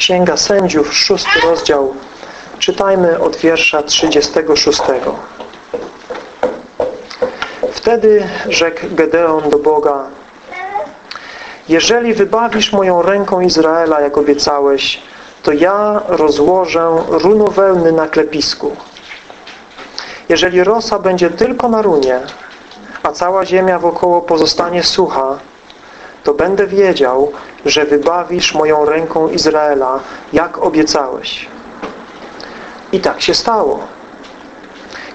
Księga Sędziów, szósty rozdział. Czytajmy od wiersza 36. Wtedy rzekł Gedeon do Boga Jeżeli wybawisz moją ręką Izraela, jak obiecałeś, to ja rozłożę runo wełny na klepisku. Jeżeli rosa będzie tylko na runie, a cała ziemia wokoło pozostanie sucha, to będę wiedział, że wybawisz moją ręką Izraela, jak obiecałeś. I tak się stało.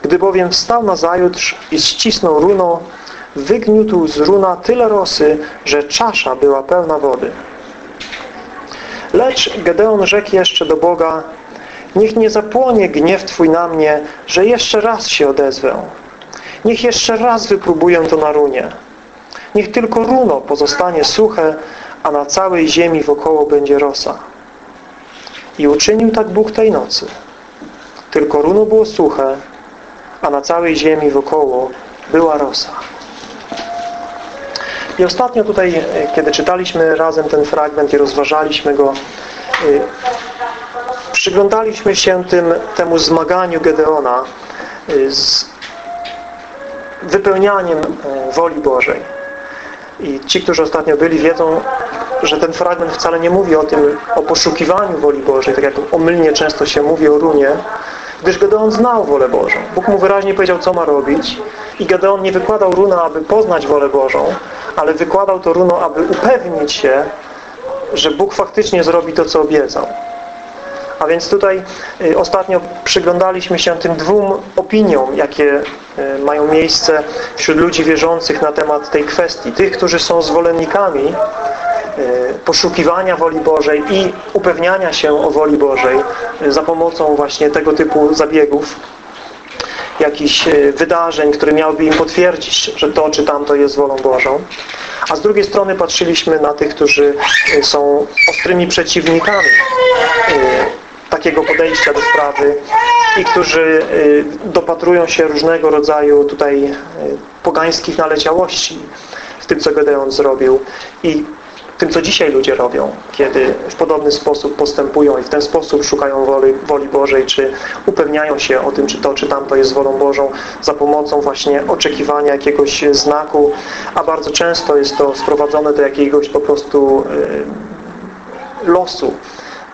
Gdy bowiem wstał na zajutrz i ścisnął runo, wygniótł z runa tyle rosy, że czasza była pełna wody. Lecz Gedeon rzekł jeszcze do Boga, niech nie zapłonie gniew Twój na mnie, że jeszcze raz się odezwę. Niech jeszcze raz wypróbuję to na runie. Niech tylko runo pozostanie suche, a na całej ziemi wokoło będzie rosa. I uczynił tak Bóg tej nocy. Tylko runo było suche, a na całej ziemi wokoło była rosa. I ostatnio tutaj, kiedy czytaliśmy razem ten fragment i rozważaliśmy go, przyglądaliśmy się tym, temu zmaganiu Gedeona z wypełnianiem woli Bożej. I ci, którzy ostatnio byli, wiedzą, że ten fragment wcale nie mówi o tym, o poszukiwaniu woli Bożej, tak jak omylnie często się mówi o runie, gdyż Gedeon znał wolę Bożą. Bóg mu wyraźnie powiedział, co ma robić i Gedeon nie wykładał runa, aby poznać wolę Bożą, ale wykładał to runo, aby upewnić się, że Bóg faktycznie zrobi to, co obiecał. A więc tutaj y, ostatnio przyglądaliśmy się tym dwóm opiniom, jakie y, mają miejsce wśród ludzi wierzących na temat tej kwestii. Tych, którzy są zwolennikami y, poszukiwania woli Bożej i upewniania się o woli Bożej za pomocą właśnie tego typu zabiegów, jakichś wydarzeń, które miałyby im potwierdzić, że to czy tamto jest wolą Bożą. A z drugiej strony patrzyliśmy na tych, którzy są ostrymi przeciwnikami takiego podejścia do sprawy i którzy dopatrują się różnego rodzaju tutaj pogańskich naleciałości w tym, co Gedeon zrobił i tym, co dzisiaj ludzie robią, kiedy w podobny sposób postępują i w ten sposób szukają woli, woli Bożej, czy upewniają się o tym, czy to, czy tamto jest wolą Bożą za pomocą właśnie oczekiwania jakiegoś znaku, a bardzo często jest to sprowadzone do jakiegoś po prostu losu,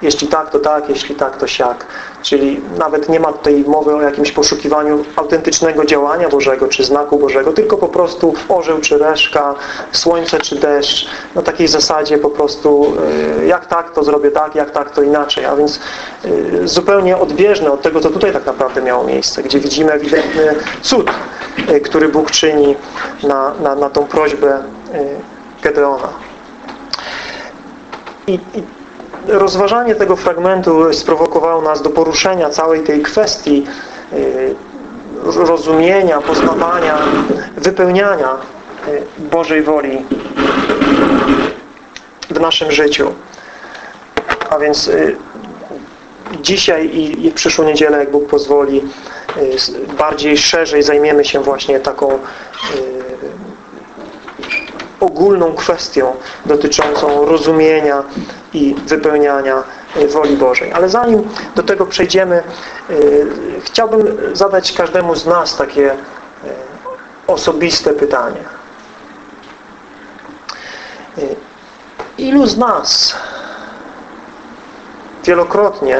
jeśli tak, to tak, jeśli tak, to siak. Czyli nawet nie ma tutaj mowy o jakimś poszukiwaniu autentycznego działania Bożego, czy znaku Bożego, tylko po prostu orzeł czy reszka, słońce czy deszcz. Na takiej zasadzie po prostu y, jak tak, to zrobię tak, jak tak, to inaczej. A więc y, zupełnie odbieżne od tego, co tutaj tak naprawdę miało miejsce, gdzie widzimy ewidentny cud, y, który Bóg czyni na, na, na tą prośbę Gedeona. I, i rozważanie tego fragmentu sprowokowało nas do poruszenia całej tej kwestii y, rozumienia, poznawania, wypełniania y, Bożej woli w naszym życiu. A więc y, dzisiaj i w przyszłą niedzielę, jak Bóg pozwoli, bardziej szerzej zajmiemy się właśnie taką ogólną kwestią dotyczącą rozumienia i wypełniania y, woli Bożej. Ale zanim do tego przejdziemy, y, chciałbym zadać każdemu z nas takie y, osobiste pytanie. Ilu z nas wielokrotnie,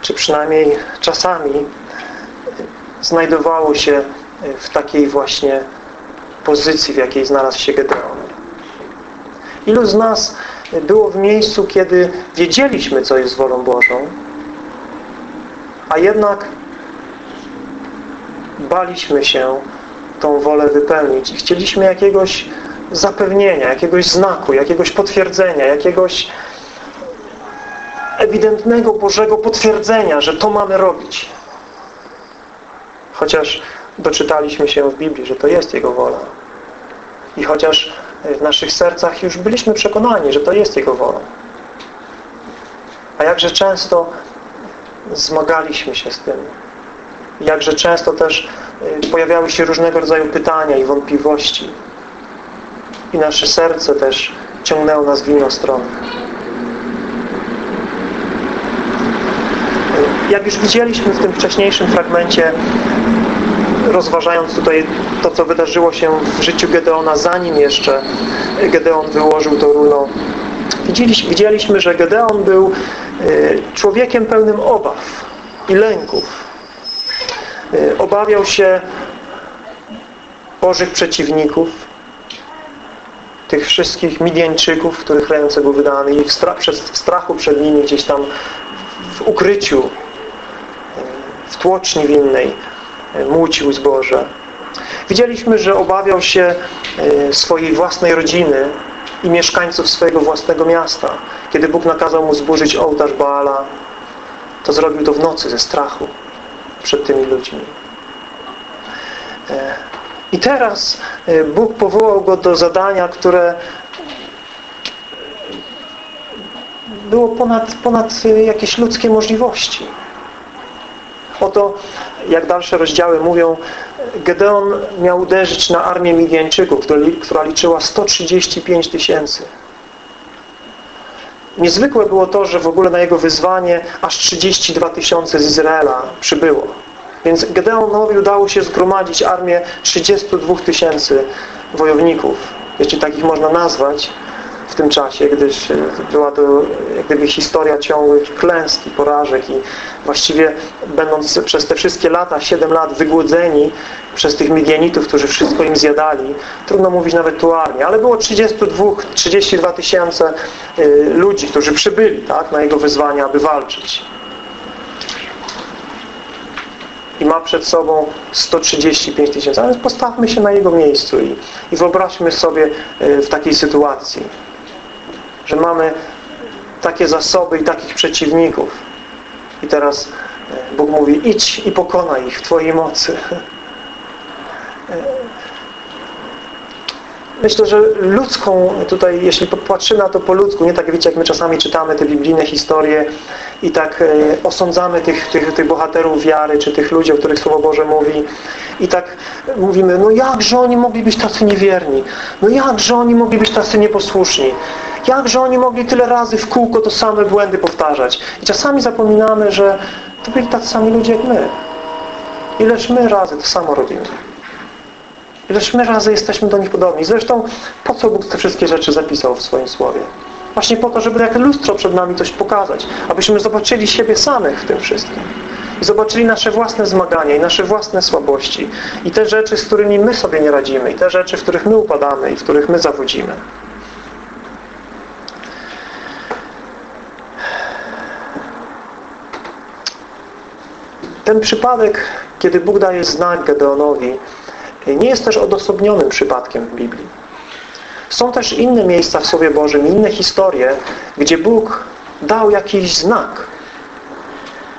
czy przynajmniej czasami znajdowało się w takiej właśnie pozycji, w jakiej znalazł się Gedeon? Ilu z nas było w miejscu, kiedy wiedzieliśmy, co jest wolą Bożą, a jednak baliśmy się tą wolę wypełnić i chcieliśmy jakiegoś zapewnienia, jakiegoś znaku, jakiegoś potwierdzenia, jakiegoś ewidentnego Bożego potwierdzenia, że to mamy robić. Chociaż doczytaliśmy się w Biblii, że to jest Jego wola. I chociaż w naszych sercach już byliśmy przekonani, że to jest Jego wolą. A jakże często zmagaliśmy się z tym. Jakże często też y, pojawiały się różnego rodzaju pytania i wątpliwości. I nasze serce też ciągnęło nas w inną stronę. jak już widzieliśmy w tym wcześniejszym fragmencie, rozważając tutaj to, co wydarzyło się w życiu Gedeona, zanim jeszcze Gedeon wyłożył to runo, widzieliśmy, że Gedeon był e, człowiekiem pełnym obaw i lęków. E, obawiał się Bożych przeciwników, tych wszystkich Midianczyków, których ręce były wydane i w, strach, w strachu przed nimi gdzieś tam w ukryciu, w tłoczni winnej mucił zboże. Widzieliśmy, że obawiał się e, swojej własnej rodziny i mieszkańców swojego własnego miasta. Kiedy Bóg nakazał mu zburzyć ołtarz Baala, to zrobił to w nocy ze strachu przed tymi ludźmi. E, I teraz e, Bóg powołał go do zadania, które było ponad, ponad jakieś ludzkie możliwości. Oto, jak dalsze rozdziały mówią, Gedeon miał uderzyć na armię Midianczyków, która liczyła 135 tysięcy. Niezwykłe było to, że w ogóle na jego wyzwanie aż 32 tysiące z Izraela przybyło. Więc Gedeonowi udało się zgromadzić armię 32 tysięcy wojowników, jeśli takich można nazwać, w tym czasie, gdyż e, była to jak gdyby historia ciągłych klęsk i porażek i właściwie będąc przez te wszystkie lata, 7 lat wygłodzeni przez tych Midianitów, którzy wszystko im zjadali, trudno mówić nawet tu armię, ale było 32, 32 tysiące e, ludzi, którzy przybyli tak, na jego wyzwanie, aby walczyć. i ma przed sobą 135 tysięcy. Ale postawmy się na jego miejscu i, i wyobraźmy sobie e, w takiej sytuacji że mamy takie zasoby i takich przeciwników. I teraz e, Bóg mówi, idź i pokonaj ich w Twojej mocy. E, myślę, że ludzką, tutaj jeśli popatrzymy na to po ludzku, nie tak wiecie, jak my czasami czytamy te biblijne historie i tak e, osądzamy tych, tych, tych bohaterów wiary, czy tych ludzi, o których Słowo Boże mówi i tak mówimy, no jakże oni mogli być tacy niewierni? No jakże oni mogli być tacy nieposłuszni? Jakże oni mogli tyle razy w kółko to same błędy powtarzać? I czasami zapominamy, że to byli tacy sami ludzie jak my. Ileż my razy to samo robimy. Ileż my razy jesteśmy do nich podobni. Zresztą po co Bóg te wszystkie rzeczy zapisał w swoim Słowie? Właśnie po to, żeby jak lustro przed nami coś pokazać. Abyśmy zobaczyli siebie samych w tym wszystkim. I zobaczyli nasze własne zmagania i nasze własne słabości. I te rzeczy, z którymi my sobie nie radzimy. I te rzeczy, w których my upadamy i w których my zawodzimy. Ten przypadek, kiedy Bóg daje znak Gedeonowi, nie jest też odosobnionym przypadkiem w Biblii. Są też inne miejsca w Słowie Bożym, inne historie, gdzie Bóg dał jakiś znak,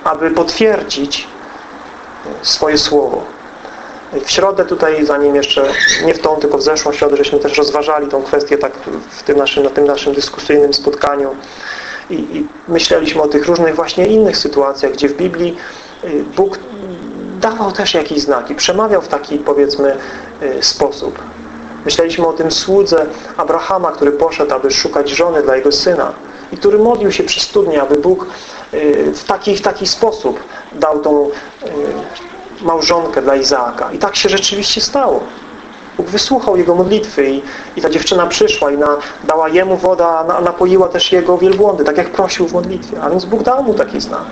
aby potwierdzić swoje Słowo. W środę tutaj, zanim jeszcze, nie w tą, tylko w zeszłą środę, żeśmy też rozważali tą kwestię tak w tym naszym, na tym naszym dyskusyjnym spotkaniu i, i myśleliśmy o tych różnych właśnie innych sytuacjach, gdzie w Biblii Bóg dawał też jakieś znaki, przemawiał w taki, powiedzmy, y, sposób. Myśleliśmy o tym słudze Abrahama, który poszedł, aby szukać żony dla jego syna i który modlił się przy studni, aby Bóg y, w taki, w taki sposób dał tą małżonkę dla Izaaka. I tak się rzeczywiście stało. Bóg wysłuchał jego modlitwy i, i ta dziewczyna przyszła i na, dała jemu woda, a napoiła też jego wielbłądy, tak jak prosił w modlitwie. A więc Bóg dał mu taki znak.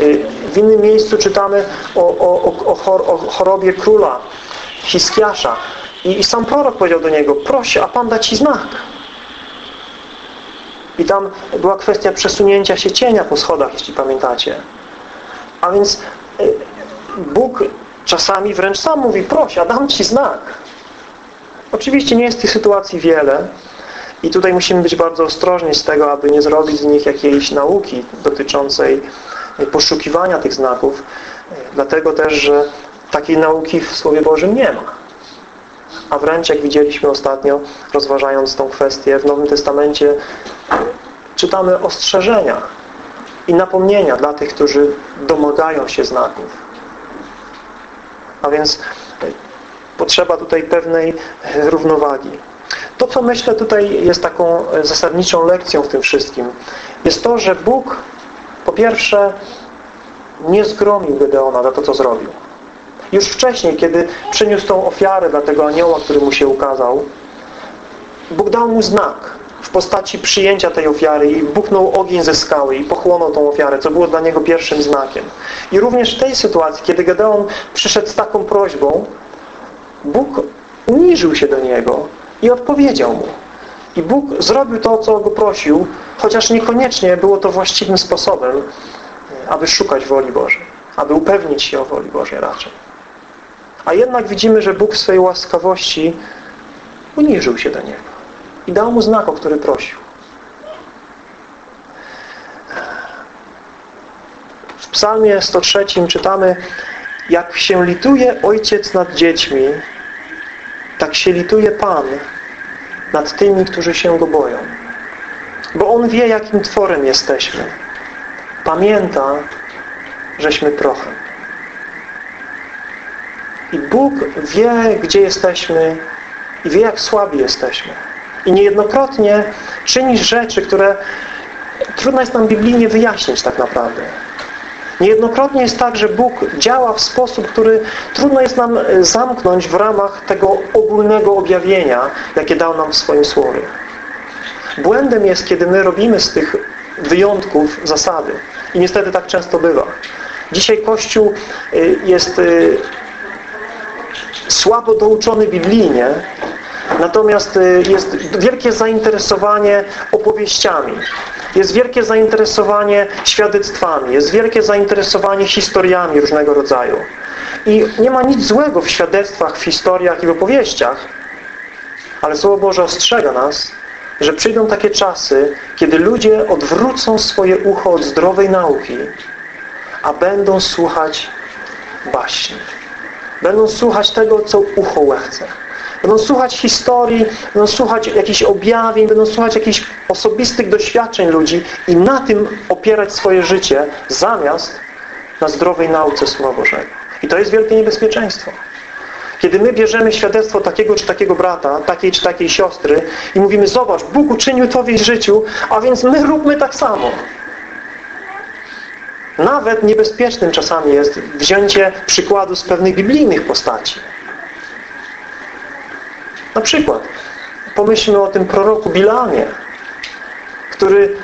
Y, w innym miejscu czytamy o, o, o, o chorobie króla Hiskiasza. I, I sam prorok powiedział do niego, proś, a Pan da Ci znak. I tam była kwestia przesunięcia się cienia po schodach, jeśli pamiętacie. A więc y, Bóg czasami wręcz sam mówi, proś, a dam Ci znak. Oczywiście nie jest tych sytuacji wiele i tutaj musimy być bardzo ostrożni z tego, aby nie zrobić z nich jakiejś nauki dotyczącej poszukiwania tych znaków, dlatego też, że takiej nauki w Słowie Bożym nie ma. A wręcz, jak widzieliśmy ostatnio, rozważając tą kwestię, w Nowym Testamencie czytamy ostrzeżenia i napomnienia dla tych, którzy domagają się znaków. A więc potrzeba tutaj pewnej równowagi. To, co myślę tutaj jest taką zasadniczą lekcją w tym wszystkim, jest to, że Bóg po pierwsze nie zgromił Gedeona za to, co zrobił. Już wcześniej, kiedy przyniósł tą ofiarę dla tego anioła, który mu się ukazał, Bóg dał mu znak w postaci przyjęcia tej ofiary i buchnął ogień ze skały i pochłonął tą ofiarę, co było dla niego pierwszym znakiem. I również w tej sytuacji, kiedy Gedeon przyszedł z taką prośbą, Bóg uniżył się do niego i odpowiedział mu. I Bóg zrobił to, co go prosił, chociaż niekoniecznie było to właściwym sposobem, aby szukać woli Bożej, aby upewnić się o woli Bożej raczej. A jednak widzimy, że Bóg w swojej łaskawości uniżył się do niego i dał mu znak, o który prosił. W psalmie 103 czytamy jak się lituje ojciec nad dziećmi, tak się lituje Pan nad tymi, którzy się Go boją. Bo On wie, jakim tworem jesteśmy. Pamięta, żeśmy prochem. I Bóg wie, gdzie jesteśmy i wie, jak słabi jesteśmy. I niejednokrotnie czyni rzeczy, które trudno jest nam biblijnie wyjaśnić tak naprawdę. Niejednokrotnie jest tak, że Bóg działa w sposób, który trudno jest nam e, zamknąć w ramach tego ogólnego objawienia, jakie dał nam w swoim Słowie. Błędem jest, kiedy my robimy z tych wyjątków zasady. I niestety tak często bywa. Dzisiaj Kościół e, jest e, słabo douczony biblijnie, natomiast jest wielkie zainteresowanie opowieściami. Jest wielkie zainteresowanie świadectwami, jest wielkie zainteresowanie historiami różnego rodzaju. I nie ma nic złego w świadectwach, w historiach i w opowieściach, ale Słowo Boże ostrzega nas, że przyjdą takie czasy, kiedy ludzie odwrócą swoje ucho od zdrowej nauki, a będą słuchać baśni. Będą słuchać tego, co ucho łechce. Będą słuchać historii, będą słuchać jakichś objawień, będą słuchać jakichś osobistych doświadczeń ludzi i na tym opierać swoje życie, zamiast na zdrowej nauce Słowa Bożego. I to jest wielkie niebezpieczeństwo. Kiedy my bierzemy świadectwo takiego czy takiego brata, takiej czy takiej siostry i mówimy, zobacz, Bóg uczynił to w jej życiu, a więc my róbmy tak samo. Nawet niebezpiecznym czasami jest wzięcie przykładu z pewnych biblijnych postaci. Na przykład pomyślmy o tym proroku Bilamie, który,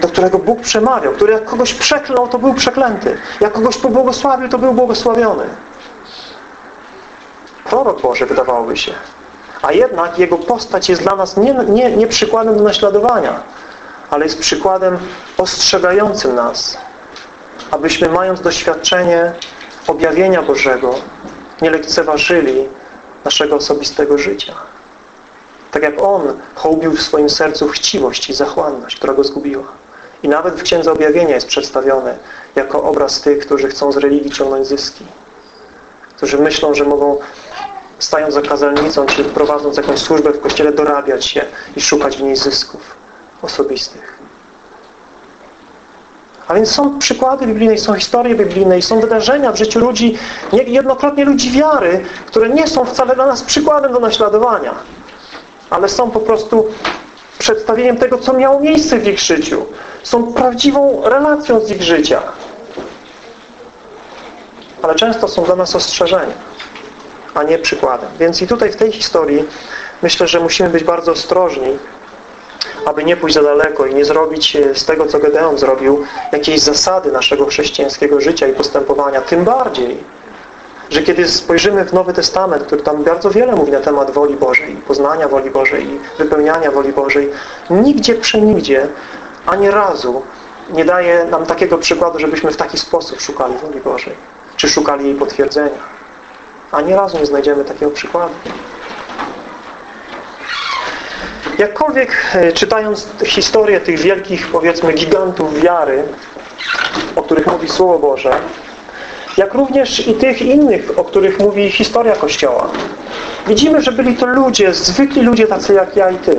do którego Bóg przemawiał, który jak kogoś przeklął, to był przeklęty. Jak kogoś pobłogosławił, to był błogosławiony. Prorok Boży wydawałoby się. A jednak jego postać jest dla nas nie, nie, nie przykładem do naśladowania, ale jest przykładem ostrzegającym nas, abyśmy mając doświadczenie objawienia Bożego nie lekceważyli naszego osobistego życia. Tak jak On hołbił w swoim sercu chciwość i zachłanność, która go zgubiła. I nawet w Księdze Objawienia jest przedstawiony jako obraz tych, którzy chcą z religii ciągnąć zyski. Którzy myślą, że mogą stając za kazalnicą, czy prowadząc jakąś służbę w Kościele, dorabiać się i szukać w niej zysków osobistych. A więc są przykłady biblijne, są historie biblijne są wydarzenia w życiu ludzi, jednokrotnie ludzi wiary, które nie są wcale dla nas przykładem do naśladowania ale są po prostu przedstawieniem tego, co miało miejsce w ich życiu. Są prawdziwą relacją z ich życia. Ale często są dla nas ostrzeżeniem, a nie przykładem. Więc i tutaj w tej historii myślę, że musimy być bardzo ostrożni, aby nie pójść za daleko i nie zrobić z tego, co Gedeon zrobił, jakiejś zasady naszego chrześcijańskiego życia i postępowania. Tym bardziej, że kiedy spojrzymy w Nowy Testament, który tam bardzo wiele mówi na temat woli Bożej, poznania woli Bożej i wypełniania woli Bożej, nigdzie, przenigdzie, ani razu nie daje nam takiego przykładu, żebyśmy w taki sposób szukali woli Bożej, czy szukali jej potwierdzenia. Ani razu nie znajdziemy takiego przykładu. Jakkolwiek e, czytając historię tych wielkich, powiedzmy, gigantów wiary, o których mówi Słowo Boże, jak również i tych innych, o których mówi historia Kościoła. Widzimy, że byli to ludzie, zwykli ludzie tacy jak ja i Ty,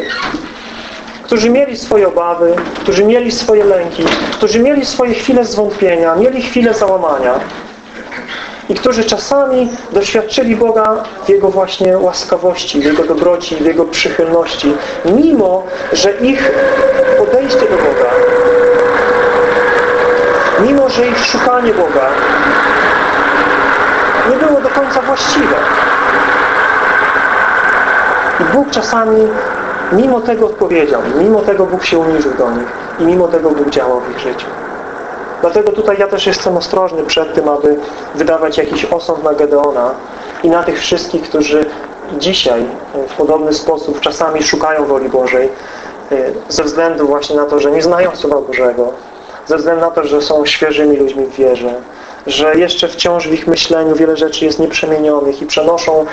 którzy mieli swoje obawy, którzy mieli swoje lęki, którzy mieli swoje chwile zwątpienia, mieli chwile załamania i którzy czasami doświadczyli Boga w Jego właśnie łaskawości, w Jego dobroci, w Jego przychylności, mimo, że ich podejście do Boga mimo, że ich szukanie Boga nie było do końca właściwe. I Bóg czasami mimo tego odpowiedział, mimo tego Bóg się uniżył do nich i mimo tego Bóg działał w ich życiu. Dlatego tutaj ja też jestem ostrożny przed tym, aby wydawać jakiś osąd na Gedeona i na tych wszystkich, którzy dzisiaj w podobny sposób czasami szukają woli Bożej e, ze względu właśnie na to, że nie znają Słowa Bożego, ze względu na to, że są świeżymi ludźmi w wierze, że jeszcze wciąż w ich myśleniu wiele rzeczy jest nieprzemienionych i przenoszą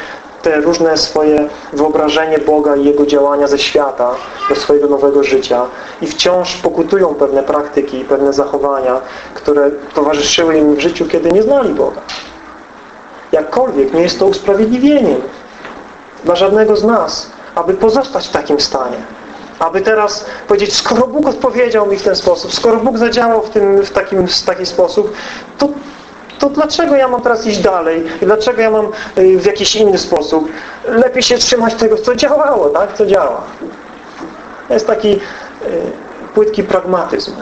te różne swoje wyobrażenie Boga i Jego działania ze świata do swojego nowego życia i wciąż pokutują pewne praktyki i pewne zachowania, które towarzyszyły im w życiu, kiedy nie znali Boga. Jakkolwiek nie jest to usprawiedliwieniem dla żadnego z nas, aby pozostać w takim stanie. Aby teraz powiedzieć, skoro Bóg odpowiedział mi w ten sposób, skoro Bóg zadziałał w, tym, w, takim, w taki sposób, to to dlaczego ja mam teraz iść dalej? I dlaczego ja mam y, w jakiś inny sposób? Lepiej się trzymać tego, co działało, tak? Co działa. To jest taki y, płytki pragmatyzm.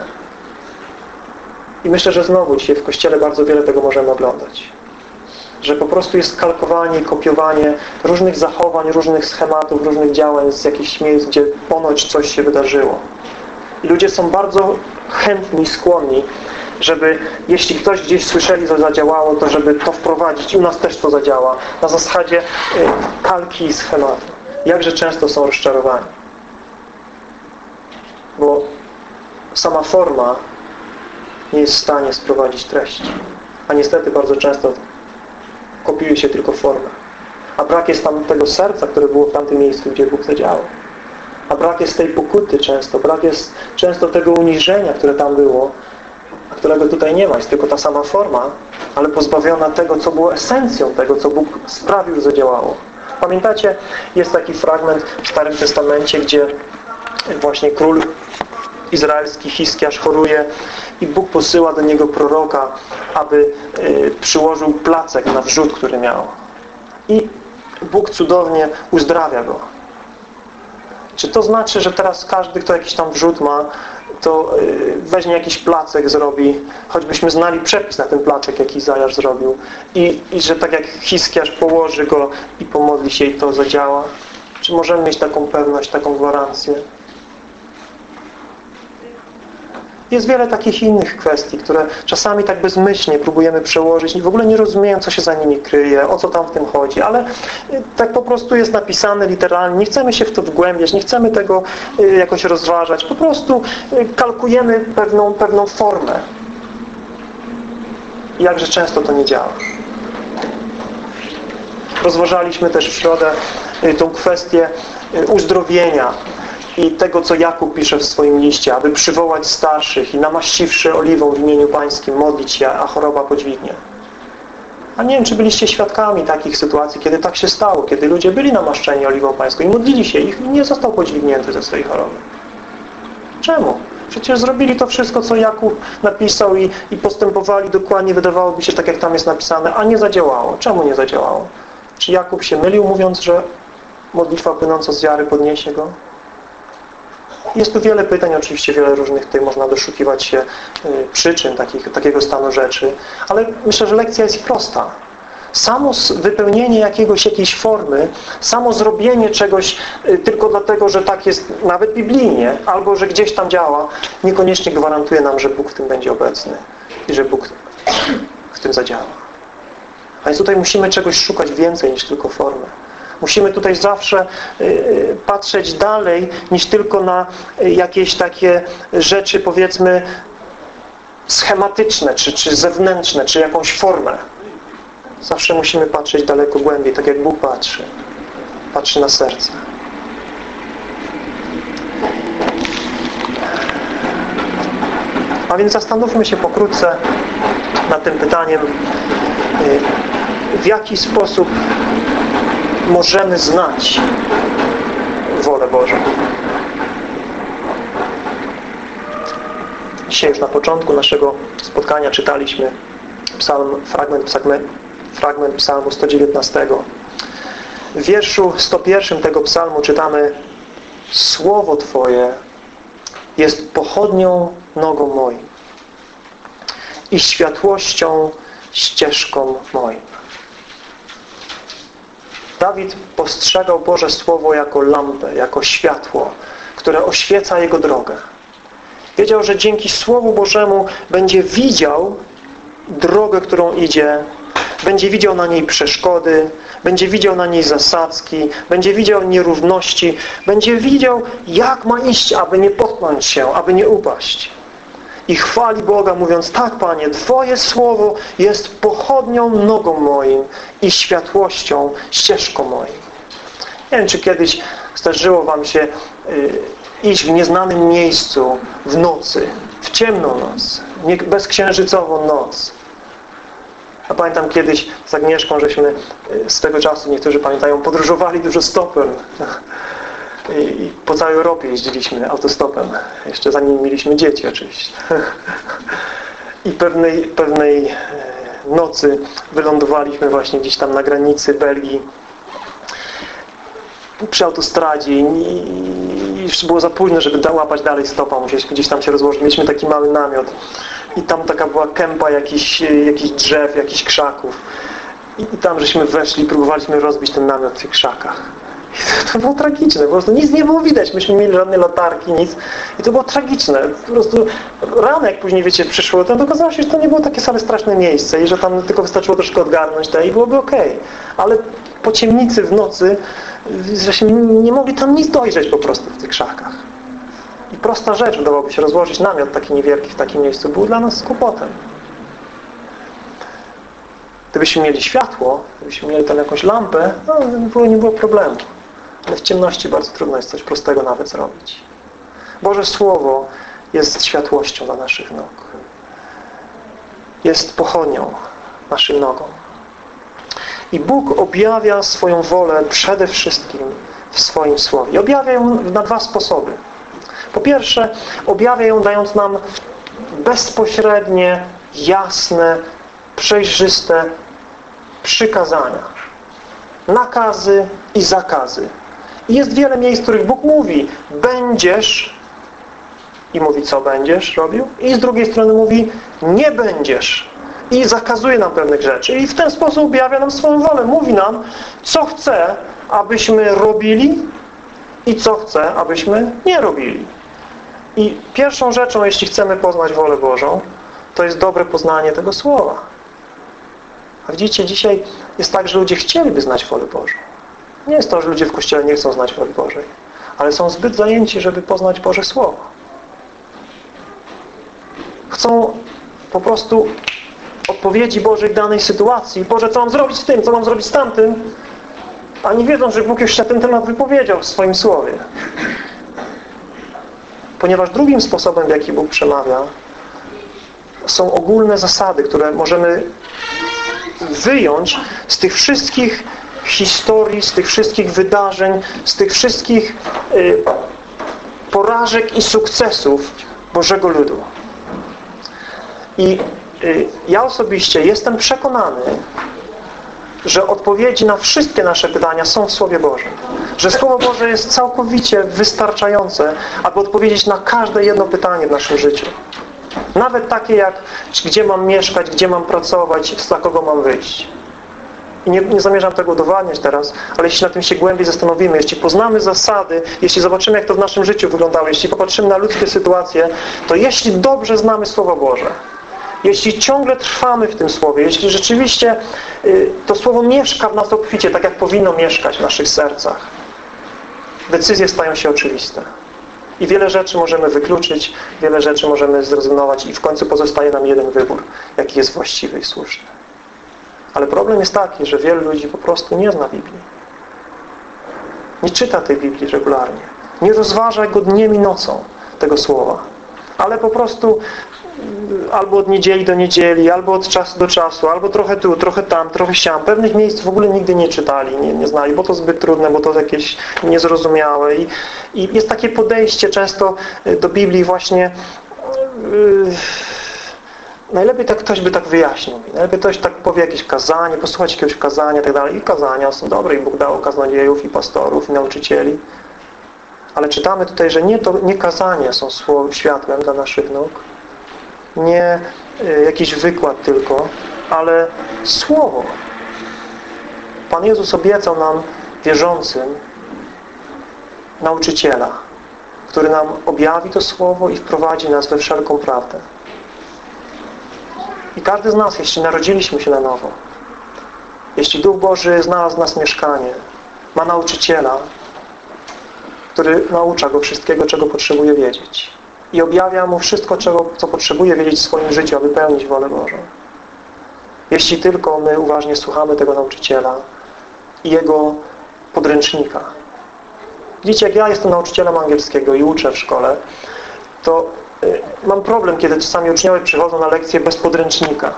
I myślę, że znowu dzisiaj w Kościele bardzo wiele tego możemy oglądać. Że po prostu jest kalkowanie, kopiowanie różnych zachowań, różnych schematów, różnych działań z jakichś miejsc, gdzie ponoć coś się wydarzyło. I ludzie są bardzo chętni, skłonni żeby jeśli ktoś gdzieś słyszeli, że zadziałało, to żeby to wprowadzić u nas też to zadziała. Na zasadzie y, kalki i schematu. Jakże często są rozczarowani. Bo sama forma nie jest w stanie sprowadzić treści. A niestety bardzo często kopiuje się tylko formę. A brak jest tam tego serca, które było w tamtym miejscu, gdzie Bóg zadziałał. A brak jest tej pokuty często, brak jest często tego uniżenia, które tam było, którego tutaj nie ma. Jest tylko ta sama forma, ale pozbawiona tego, co było esencją tego, co Bóg sprawił, że zadziałało. Pamiętacie, jest taki fragment w Starym Testamencie, gdzie właśnie król izraelski Hiskiasz choruje i Bóg posyła do niego proroka, aby y, przyłożył placek na wrzód, który miał. I Bóg cudownie uzdrawia go. Czy to znaczy, że teraz każdy, kto jakiś tam wrzód ma, to y, weźmie jakiś placek, zrobi, choćbyśmy znali przepis na ten placzek, jaki Izajasz zrobił i, i że tak jak Hiskiarz położy go i pomodli się i to zadziała? Czy możemy mieć taką pewność, taką gwarancję? Jest wiele takich innych kwestii, które czasami tak bezmyślnie próbujemy przełożyć w ogóle nie rozumieją, co się za nimi kryje, o co tam w tym chodzi, ale y, tak po prostu jest napisane literalnie. Nie chcemy się w to wgłębiać, nie chcemy tego y, jakoś rozważać. Po prostu y, kalkujemy pewną, pewną formę. Jakże często to nie działa. Rozważaliśmy też w środę tą kwestię uzdrowienia i tego, co Jakub pisze w swoim liście, aby przywołać starszych i namaściwszy oliwą w imieniu Pańskim modlić się, a choroba podźwignie. A nie wiem, czy byliście świadkami takich sytuacji, kiedy tak się stało, kiedy ludzie byli namaszczeni oliwą pańską i modlili się ich i nie został podźwignięty ze swojej choroby. Czemu? Przecież zrobili to wszystko, co Jakub napisał i, i postępowali dokładnie, wydawałoby się tak, jak tam jest napisane, a nie zadziałało. Czemu nie zadziałało? Czy Jakub się mylił, mówiąc, że modlitwa płynąca z wiary podniesie go? Jest tu wiele pytań, oczywiście wiele różnych tutaj można doszukiwać się y, przyczyn takich, takiego stanu rzeczy, ale myślę, że lekcja jest prosta. Samo wypełnienie jakiegoś, jakiejś formy, samo zrobienie czegoś y, tylko dlatego, że tak jest nawet biblijnie, albo że gdzieś tam działa, niekoniecznie gwarantuje nam, że Bóg w tym będzie obecny i że Bóg w tym zadziała. A więc tutaj musimy czegoś szukać więcej niż tylko formy. Musimy tutaj zawsze y, y, patrzeć dalej niż tylko na jakieś takie rzeczy powiedzmy schematyczne, czy, czy zewnętrzne, czy jakąś formę. Zawsze musimy patrzeć daleko głębiej, tak jak Bóg patrzy. Patrzy na serce. A więc zastanówmy się pokrótce nad tym pytaniem, y, w jaki sposób możemy znać wolę Bożą. Dzisiaj już na początku naszego spotkania czytaliśmy psalm, fragment, fragment psalmu 119. W wierszu 101 tego psalmu czytamy Słowo Twoje jest pochodnią nogą moim i światłością ścieżką moim. Dawid postrzegał Boże Słowo jako lampę, jako światło, które oświeca jego drogę. Wiedział, że dzięki Słowu Bożemu będzie widział drogę, którą idzie, będzie widział na niej przeszkody, będzie widział na niej zasadzki, będzie widział nierówności, będzie widział, jak ma iść, aby nie potknąć się, aby nie upaść. I chwali Boga, mówiąc, tak Panie, Twoje Słowo jest pochodnią nogą moim i światłością ścieżką moim. Nie wiem, czy kiedyś zdarzyło Wam się y, iść w nieznanym miejscu w nocy, w ciemną noc, bezksiężycową noc. A pamiętam kiedyś z Agnieszką, żeśmy y, tego czasu, niektórzy pamiętają, podróżowali dużo stopem. I po całej Europie jeździliśmy autostopem. Jeszcze zanim mieliśmy dzieci oczywiście. I pewnej, pewnej e, nocy wylądowaliśmy właśnie gdzieś tam na granicy Belgii przy autostradzie i już było za późno, żeby łapać dalej stopa. Musieliśmy gdzieś tam się rozłożyć. Mieliśmy taki mały namiot i tam taka była kępa jakichś, jakichś drzew, jakichś krzaków. I, tam żeśmy weszli, próbowaliśmy rozbić ten namiot w tych krzakach. To było tragiczne, po prostu nic nie było widać. Myśmy mieli żadne latarki, nic. I to było tragiczne. Po prostu rano, jak później, wiecie, przyszło, to okazało się, że to nie było takie same straszne miejsce i że tam tylko wystarczyło troszkę odgarnąć te i byłoby okej. Okay. Ale po ciemnicy w nocy, żeśmy nie mogli tam nic dojrzeć po prostu w tych krzakach. I prosta rzecz, udałoby się rozłożyć namiot taki niewielki w takim miejscu, był dla nas kłopotem. Gdybyśmy mieli światło, gdybyśmy mieli tam jakąś lampę, no, nie, było, nie było problemu. Ale w ciemności bardzo trudno jest coś prostego nawet zrobić. Boże Słowo jest światłością dla naszych nóg. Jest pochodnią naszym nogom. I Bóg objawia swoją wolę przede wszystkim w swoim Słowie. Objawia ją na dwa sposoby. Po pierwsze, objawia ją dając nam bezpośrednie, jasne, przejrzyste przykazania. Nakazy i zakazy. Jest wiele miejsc, w których Bóg mówi będziesz i mówi co będziesz robił i z drugiej strony mówi nie będziesz i zakazuje nam pewnych rzeczy i w ten sposób objawia nam swoją wolę. Mówi nam, co chce, abyśmy robili i co chce, abyśmy nie robili. I pierwszą rzeczą, jeśli chcemy poznać wolę Bożą, to jest dobre poznanie tego Słowa. A widzicie, dzisiaj jest tak, że ludzie chcieliby znać wolę Bożą. Nie jest to, że ludzie w Kościele nie chcą znać woli Bożej, ale są zbyt zajęci, żeby poznać Boże Słowo. Chcą po prostu odpowiedzi Bożej danej sytuacji. Boże, co mam zrobić z tym, co mam zrobić z tamtym? A nie wiedzą, że Bóg już się na ten temat wypowiedział w swoim Słowie. Ponieważ drugim sposobem, w jaki Bóg przemawia, są ogólne zasady, które możemy wyjąć z tych wszystkich historii, z tych wszystkich wydarzeń, z tych wszystkich y, porażek i sukcesów Bożego Ludu. I y, ja osobiście jestem przekonany, że odpowiedzi na wszystkie nasze pytania są w Słowie Bożym. Że Słowo Boże jest całkowicie wystarczające, aby odpowiedzieć na każde jedno pytanie w naszym życiu. Nawet takie jak, gdzie mam mieszkać, gdzie mam pracować, za kogo mam wyjść. I nie, nie, zamierzam tego udowadniać teraz, ale jeśli na tym się głębiej zastanowimy, jeśli poznamy zasady, jeśli zobaczymy, jak to w naszym życiu wyglądało, jeśli popatrzymy na ludzkie sytuacje, to jeśli dobrze znamy Słowo Boże, jeśli ciągle trwamy w tym Słowie, jeśli rzeczywiście y, to Słowo mieszka w nas obficie, tak jak powinno mieszkać w naszych sercach, decyzje stają się oczywiste. I wiele rzeczy możemy wykluczyć, wiele rzeczy możemy zrezygnować i w końcu pozostaje nam jeden wybór, jaki jest właściwy i słuszny. Ale problem jest taki, że wielu ludzi po prostu nie zna Biblii. Nie czyta tej Biblii regularnie. Nie rozważa go dniem i nocą tego słowa. Ale po prostu albo od niedzieli do niedzieli, albo od czasu do czasu, albo trochę tu, trochę tam, trochę siam. Pewnych miejsc w ogóle nigdy nie czytali, nie, nie znali, bo to zbyt trudne, bo to jakieś niezrozumiałe. I, i jest takie podejście często y, do Biblii właśnie yy, najlepiej tak ktoś by tak wyjaśnił. Najlepiej ktoś tak powie jakieś kazanie, posłuchać jakiegoś kazania i tak dalej. I kazania są dobre i Bóg dał kaznodziejów i pastorów i nauczycieli. Ale czytamy tutaj, że nie, to, nie kazania są światłem dla naszych nóg, nie y, jakiś wykład tylko, ale Słowo. Pan Jezus obiecał nam, wierzącym, nauczyciela, który nam objawi to Słowo i wprowadzi nas we wszelką prawdę. I każdy z nas, jeśli narodziliśmy się na nowo, jeśli Duch Boży znalazł w nas mieszkanie, ma nauczyciela, który naucza go wszystkiego, czego potrzebuje wiedzieć. I objawia mu wszystko, czego, co potrzebuje wiedzieć w swoim życiu, aby pełnić wolę Bożą. Jeśli tylko my uważnie słuchamy tego nauczyciela i jego podręcznika. Widzicie, jak ja jestem nauczycielem angielskiego i uczę w szkole, to mam problem, kiedy czasami uczniowie przychodzą na lekcje bez podręcznika.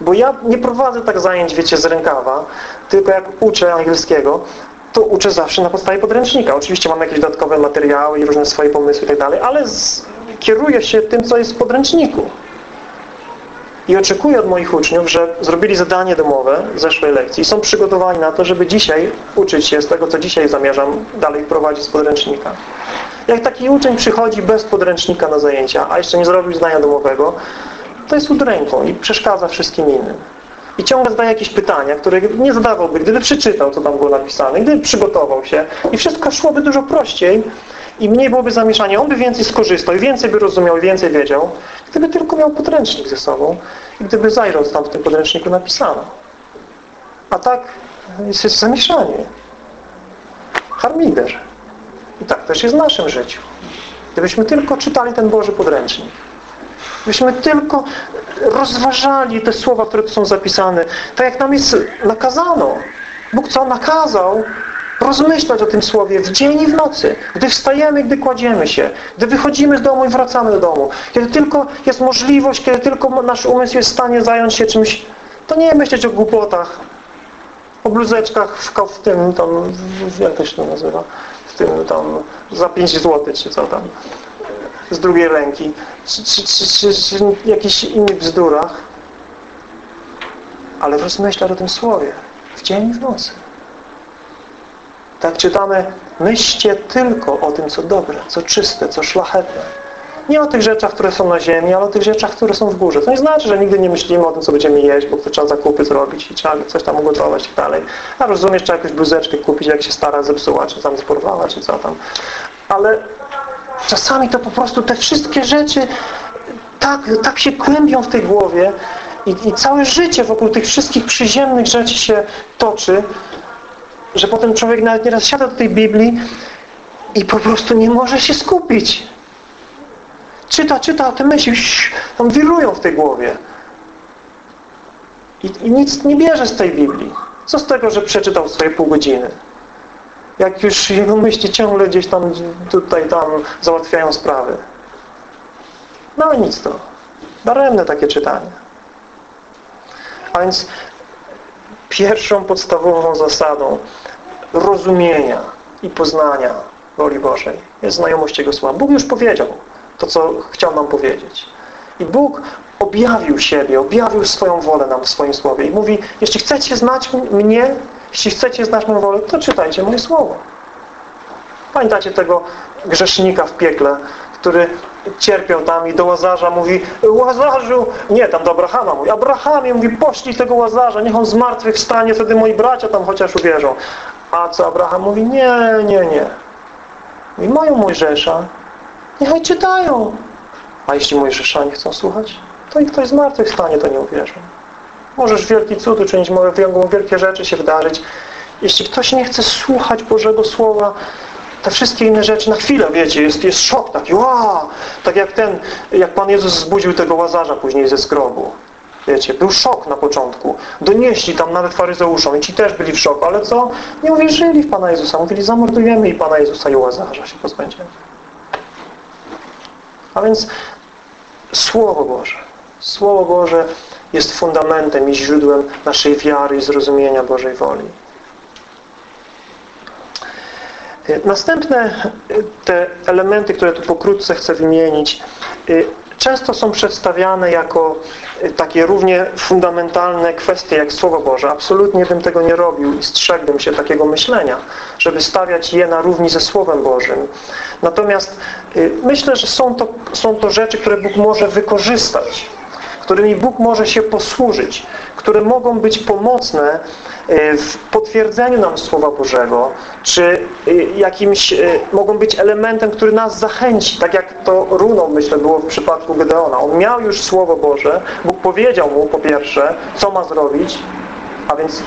Bo ja nie prowadzę tak zajęć, wiecie, z rękawa, tylko jak uczę angielskiego, to uczę zawsze na podstawie podręcznika. Oczywiście mam jakieś dodatkowe materiały i różne swoje pomysły i tak ale z, kieruję się tym, co jest w podręczniku. I oczekuję od moich uczniów, że zrobili zadanie domowe z zeszłej lekcji i są przygotowani na to, żeby dzisiaj uczyć się z tego, co dzisiaj zamierzam dalej prowadzić z podręcznika. Jak taki uczeń przychodzi bez podręcznika na zajęcia, a jeszcze nie zrobił zdania domowego, to jest udręką i przeszkadza wszystkim innym. I ciągle zadaje jakieś pytania, które nie zadawałby, gdyby przeczytał, co tam było napisane, gdyby przygotował się i wszystko szłoby dużo prościej i mniej byłoby zamieszania. On by więcej skorzystał i więcej by rozumiał i więcej wiedział, gdyby tylko miał podręcznik ze sobą i gdyby zajrzał, tam w tym podręczniku napisano. A tak jest zamieszanie. Harmider. I tak też jest w naszym życiu. Gdybyśmy tylko czytali ten Boży podręcznik, Byśmy tylko rozważali te słowa, które tu są zapisane. Tak jak nam jest nakazano. Bóg co nakazał? Rozmyślać o tym słowie w dzień i w nocy. Gdy wstajemy, gdy kładziemy się. Gdy wychodzimy z domu i wracamy do domu. Kiedy tylko jest możliwość, kiedy tylko nasz umysł jest w stanie zająć się czymś. To nie myśleć o głupotach. O bluzeczkach w, w tym tam, jak to się to nazywa? W tym tam za 5 zł, czy co tam z drugiej ręki, czy, czy, czy, czy jakichś innych bzdurach, ale rozmyślać o tym Słowie w dzień i w nocy. Tak czytamy, myślcie tylko o tym, co dobre, co czyste, co szlachetne. Nie o tych rzeczach, które są na ziemi, ale o tych rzeczach, które są w górze. To nie znaczy, że nigdy nie myślimy o tym, co będziemy jeść, bo trzeba zakupy zrobić i trzeba coś tam ugotować i tak dalej. A rozumiesz, trzeba jakąś bluzeczkę kupić, jak się stara zepsuła, czy tam sporwała, czy co tam. Ale Czasami to po prostu te wszystkie rzeczy tak, tak się kłębią w tej głowie i, i całe życie wokół tych wszystkich przyziemnych rzeczy się toczy, że potem człowiek nawet nieraz siada do tej Biblii i po prostu nie może się skupić. Czyta, czyta, a te myśli tam wirują w tej głowie. I, I nic nie bierze z tej Biblii. Co z tego, że przeczytał swoje pół godziny? jak już jego myśli ciągle gdzieś tam, tutaj, tam załatwiają sprawy. No i nic to. Daremne takie czytanie. A więc pierwszą podstawową zasadą rozumienia i poznania woli Bożej jest znajomość Jego Słowa. Bóg już powiedział to, co chciał nam powiedzieć. I Bóg objawił siebie, objawił swoją wolę nam w swoim Słowie. I mówi, jeśli chcecie znać mnie, jeśli chcecie znać moją wolę, to czytajcie moje słowo. Pamiętacie tego grzesznika w piekle, który cierpiał tam i do Łazarza mówi Łazarzu, nie, tam do Abrahama mówi Abrahamie, mówi, poszli tego Łazarza, niech on z martwych wstanie, wtedy moi bracia tam chociaż uwierzą. A co Abraham mówi? Nie, nie, nie. I mają Mojżesza, niechaj czytają. A jeśli Mojżesza nie chcą słuchać, to i ktoś z martwych stanie, to nie uwierzą. Możesz wielki cud uczynić, mogą wielkie rzeczy się wydarzyć. Jeśli ktoś nie chce słuchać Bożego Słowa, te wszystkie inne rzeczy na chwilę, wiecie, jest, jest szok taki, wow! Tak jak ten, jak Pan Jezus zbudził tego Łazarza później ze skrobu. Wiecie, był szok na początku. Donieśli tam nawet faryzeuszom i ci też byli w szoku. Ale co? Nie uwierzyli w Pana Jezusa. Mówili, zamordujemy i Pana Jezusa i Łazarza się pozbędziemy. A więc Słowo Boże. Słowo Boże jest fundamentem i źródłem naszej wiary i zrozumienia Bożej woli. Następne te elementy, które tu pokrótce chcę wymienić, y, często są przedstawiane jako y, takie równie fundamentalne kwestie jak Słowo Boże. Absolutnie bym tego nie robił i strzegłbym się takiego myślenia, żeby stawiać je na równi ze Słowem Bożym. Natomiast y, myślę, że są to, są to rzeczy, które Bóg może wykorzystać, którymi Bóg może się posłużyć, które mogą być pomocne y, w potwierdzeniu nam Słowa Bożego, czy y, jakimś, y, mogą być elementem, który nas zachęci, tak jak to runą, myślę, było w przypadku Gedeona. On miał już Słowo Boże, Bóg powiedział mu po pierwsze, co ma zrobić, a więc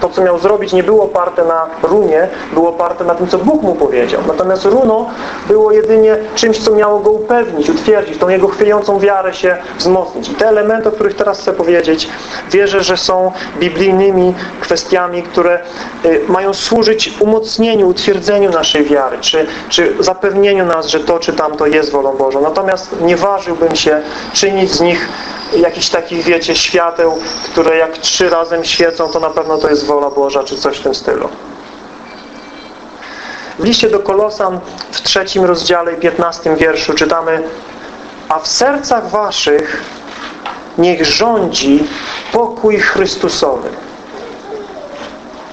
to, co miał zrobić, nie było oparte na runie, było oparte na tym, co Bóg mu powiedział. Natomiast runo było jedynie czymś, co miało go upewnić, utwierdzić, tą jego chwiejącą wiarę się wzmocnić. I te elementy, o których teraz chcę powiedzieć, wierzę, że są biblijnymi kwestiami, które y, mają służyć umocnieniu, utwierdzeniu naszej wiary, czy, czy zapewnieniu nas, że to czy tamto jest wolą Bożą. Natomiast nie ważyłbym się czynić z nich jakichś takich, wiecie, świateł, które jak trzy razem świecą, to na pewno to jest wola Boża, czy coś w tym stylu. W liście do Kolosan w trzecim rozdziale i piętnastym wierszu czytamy A w sercach waszych niech rządzi pokój Chrystusowy.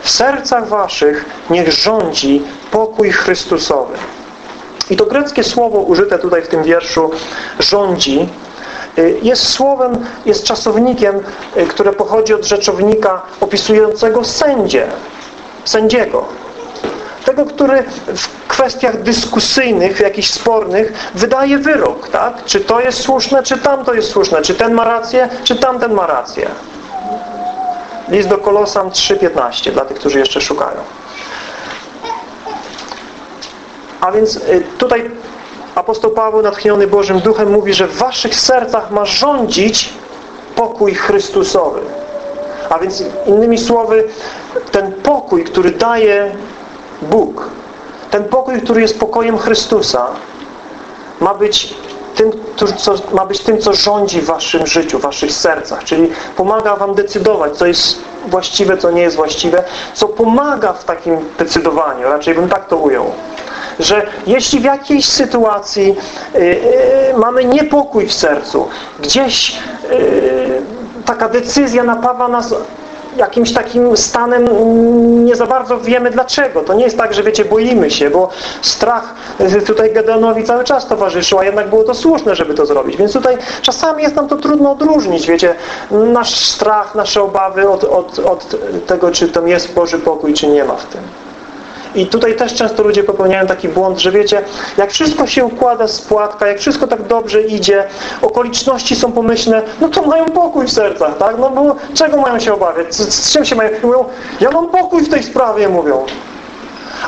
W sercach waszych niech rządzi pokój Chrystusowy. I to greckie słowo użyte tutaj w tym wierszu rządzi jest słowem, jest czasownikiem, y, które pochodzi od rzeczownika opisującego sędzię, sędziego. Tego, który w kwestiach dyskusyjnych, jakichś spornych wydaje wyrok, tak? Czy to jest słuszne, czy tamto jest słuszne, czy ten ma rację, czy tamten ma rację. List do Kolosan 3,15 dla tych, którzy jeszcze szukają. A więc y, tutaj apostoł Paweł natchniony Bożym Duchem mówi, że w waszych sercach ma rządzić pokój Chrystusowy. A więc innymi słowy, ten pokój, który daje Bóg, ten pokój, który jest pokojem Chrystusa, ma być tym, co, ma być tym, co rządzi w waszym życiu, w waszych sercach. Czyli pomaga wam decydować, co jest właściwe, co nie jest właściwe, co pomaga w takim decydowaniu. Raczej bym tak to ujął że jeśli w jakiejś sytuacji y, y, mamy niepokój w sercu, gdzieś y, taka decyzja napawa nas jakimś takim stanem nie za bardzo wiemy dlaczego. To nie jest tak, że wiecie, boimy się, bo strach tutaj Gedeonowi cały czas towarzyszył, a jednak było to słuszne, żeby to zrobić. Więc tutaj czasami jest nam to trudno odróżnić, wiecie, nasz strach, nasze obawy od, od, od tego, czy tam jest Boży pokój, czy nie ma w tym. I tutaj też często ludzie popełniają taki błąd, że wiecie, jak wszystko się układa z płatka, jak wszystko tak dobrze idzie, okoliczności są pomyślne, no to mają pokój w sercach, tak? No bo czego mają się obawiać? Z, z czym się mają? Mówią, ja mam pokój w tej sprawie, mówią.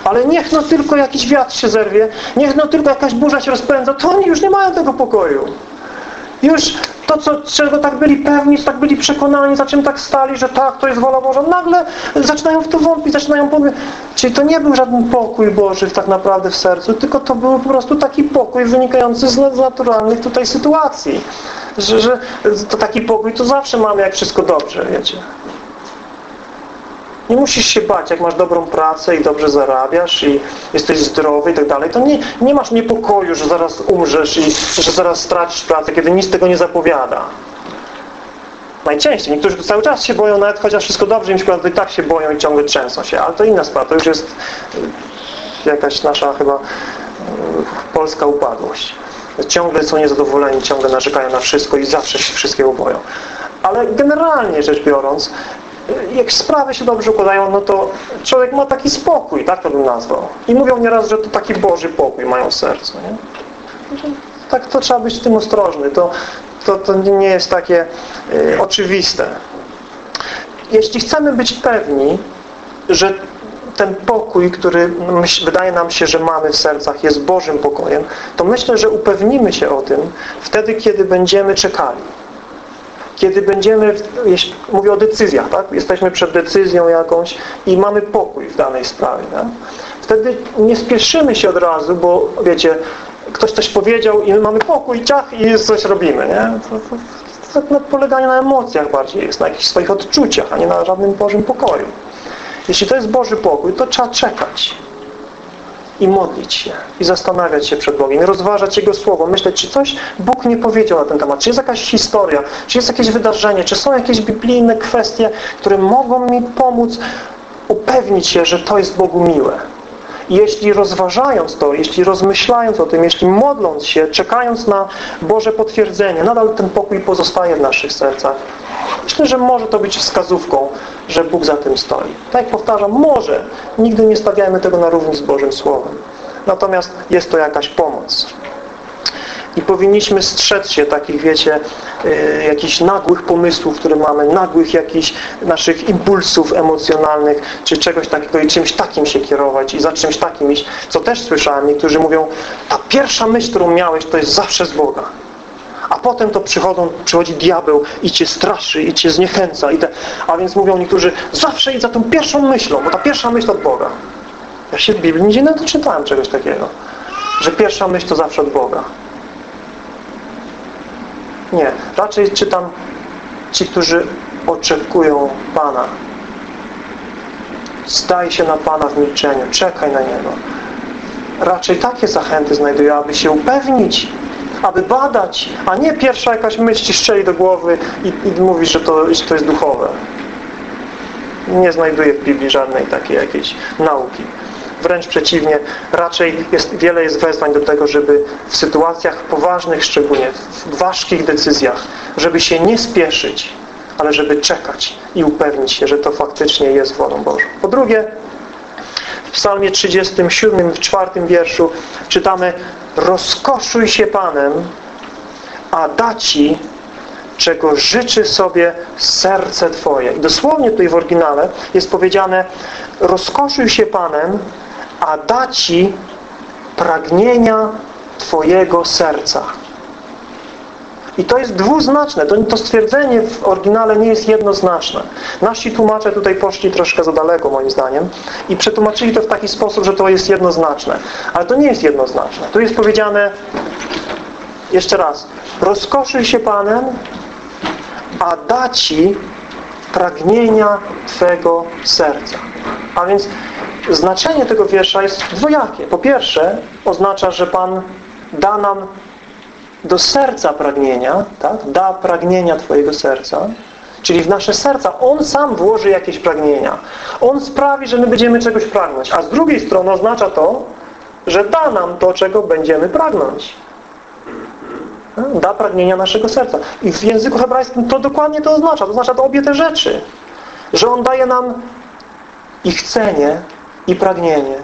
Ale niech no tylko jakiś wiatr się zerwie, niech no tylko jakaś burza się rozpędza, to oni już nie mają tego pokoju. Już to, co, czego tak byli pewni, tak byli przekonani, za czym tak stali, że tak, to jest wola Boża, nagle zaczynają w to wątpić, zaczynają podmiot. Czyli to nie był żaden pokój Boży tak naprawdę w sercu, tylko to był po prostu taki pokój wynikający z naturalnych tutaj sytuacji. Że, że to taki pokój to zawsze mamy, jak wszystko dobrze, wiecie. Nie musisz się bać, jak masz dobrą pracę i dobrze zarabiasz i jesteś zdrowy i tak dalej, to nie, nie masz niepokoju, że zaraz umrzesz i że zaraz stracisz pracę, kiedy nic tego nie zapowiada. Najczęściej. Niektórzy cały czas się boją, nawet chociaż wszystko dobrze im się i tak się boją i ciągle trzęsą się. Ale to inna sprawa. To już jest y, jakaś nasza chyba y, polska upadłość. Ciągle są niezadowoleni, ciągle narzekają na wszystko i zawsze się wszystkiego boją. Ale generalnie rzecz biorąc, jak sprawy się dobrze układają, no to człowiek ma taki spokój, tak to bym nazwał. I mówią nieraz, że to taki Boży pokój mają w sercu. Nie? Tak to trzeba być z tym ostrożny. To, to, to nie jest takie y, oczywiste. Jeśli chcemy być pewni, że ten pokój, który wydaje nam się, że mamy w sercach, jest Bożym pokojem, to myślę, że upewnimy się o tym wtedy, kiedy będziemy czekali kiedy będziemy, mówię o decyzjach, tak? jesteśmy przed decyzją jakąś i mamy pokój w danej sprawie. Tak? Wtedy nie spieszymy się od razu, bo wiecie, ktoś coś powiedział i my mamy pokój, ciach i coś robimy. Nie? To, to, to, to poleganie na emocjach bardziej jest, na jakichś swoich odczuciach, a nie na żadnym Bożym pokoju. Jeśli to jest Boży pokój, to trzeba czekać. I modlić się i zastanawiać się przed Bogiem i rozważać Jego Słowo, myśleć, czy coś Bóg nie powiedział na ten temat, czy jest jakaś historia, czy jest jakieś wydarzenie, czy są jakieś biblijne kwestie, które mogą mi pomóc upewnić się, że to jest Bogu miłe. Jeśli rozważając to, jeśli rozmyślając o tym, jeśli modląc się, czekając na Boże potwierdzenie, nadal ten pokój pozostaje w naszych sercach, myślę, że może to być wskazówką, że Bóg za tym stoi. Tak jak powtarzam, może. Nigdy nie stawiajmy tego na równi z Bożym Słowem. Natomiast jest to jakaś pomoc. I powinniśmy strzec się takich, wiecie, yy, jakichś nagłych pomysłów, które mamy, nagłych jakichś naszych impulsów emocjonalnych, czy czegoś takiego i czymś takim się kierować i za czymś takim iść. Co też słyszałem, niektórzy mówią, ta pierwsza myśl, którą miałeś, to jest zawsze z Boga. A potem to przychodzą, przychodzi diabeł i cię straszy, i cię zniechęca. I te, a więc mówią niektórzy, zawsze idź za tą pierwszą myślą, bo ta pierwsza myśl od Boga. Ja się w Biblii nigdzie nie doczytałem czegoś takiego. Że pierwsza myśl to zawsze od Boga. Nie. Raczej czytam ci, którzy oczekują Pana. Zdaj się na Pana w milczeniu. Czekaj na Niego. Raczej takie zachęty znajduję, aby się upewnić, aby badać, a nie pierwsza jakaś myśl ci strzeli do głowy i, i mówisz, że to, że to jest duchowe. Nie znajduję w Biblii żadnej takiej jakiejś nauki. Wręcz przeciwnie, raczej jest, wiele jest wezwań do tego, żeby w sytuacjach poważnych szczególnie, w ważkich decyzjach, żeby się nie spieszyć, ale żeby czekać i upewnić się, że to faktycznie jest wolą Bożą. Po drugie, w psalmie 37, w czwartym wierszu czytamy Rozkoszuj się Panem, a da Ci, czego życzy sobie serce Twoje. I dosłownie tutaj w oryginale jest powiedziane Rozkoszuj się Panem, a da Ci pragnienia Twojego serca. I to jest dwuznaczne. To, to stwierdzenie w oryginale nie jest jednoznaczne. Nasi tłumacze tutaj poszli troszkę za daleko moim zdaniem i przetłumaczyli to w taki sposób, że to jest jednoznaczne. Ale to nie jest jednoznaczne. Tu jest powiedziane jeszcze raz. Rozkoszuj się Panem, a da Ci pragnienia Twego serca. A więc znaczenie tego wiersza jest dwojakie. Po pierwsze, oznacza, że Pan da nam do serca pragnienia, tak? da pragnienia Twojego serca, czyli w nasze serca On sam włoży jakieś pragnienia. On sprawi, że my będziemy czegoś pragnąć. A z drugiej strony oznacza to, że da nam to, czego będziemy pragnąć. Da pragnienia naszego serca. I w języku hebrajskim to dokładnie to oznacza. To oznacza to obie te rzeczy. Że On daje nam i chcenie, i pragnienie,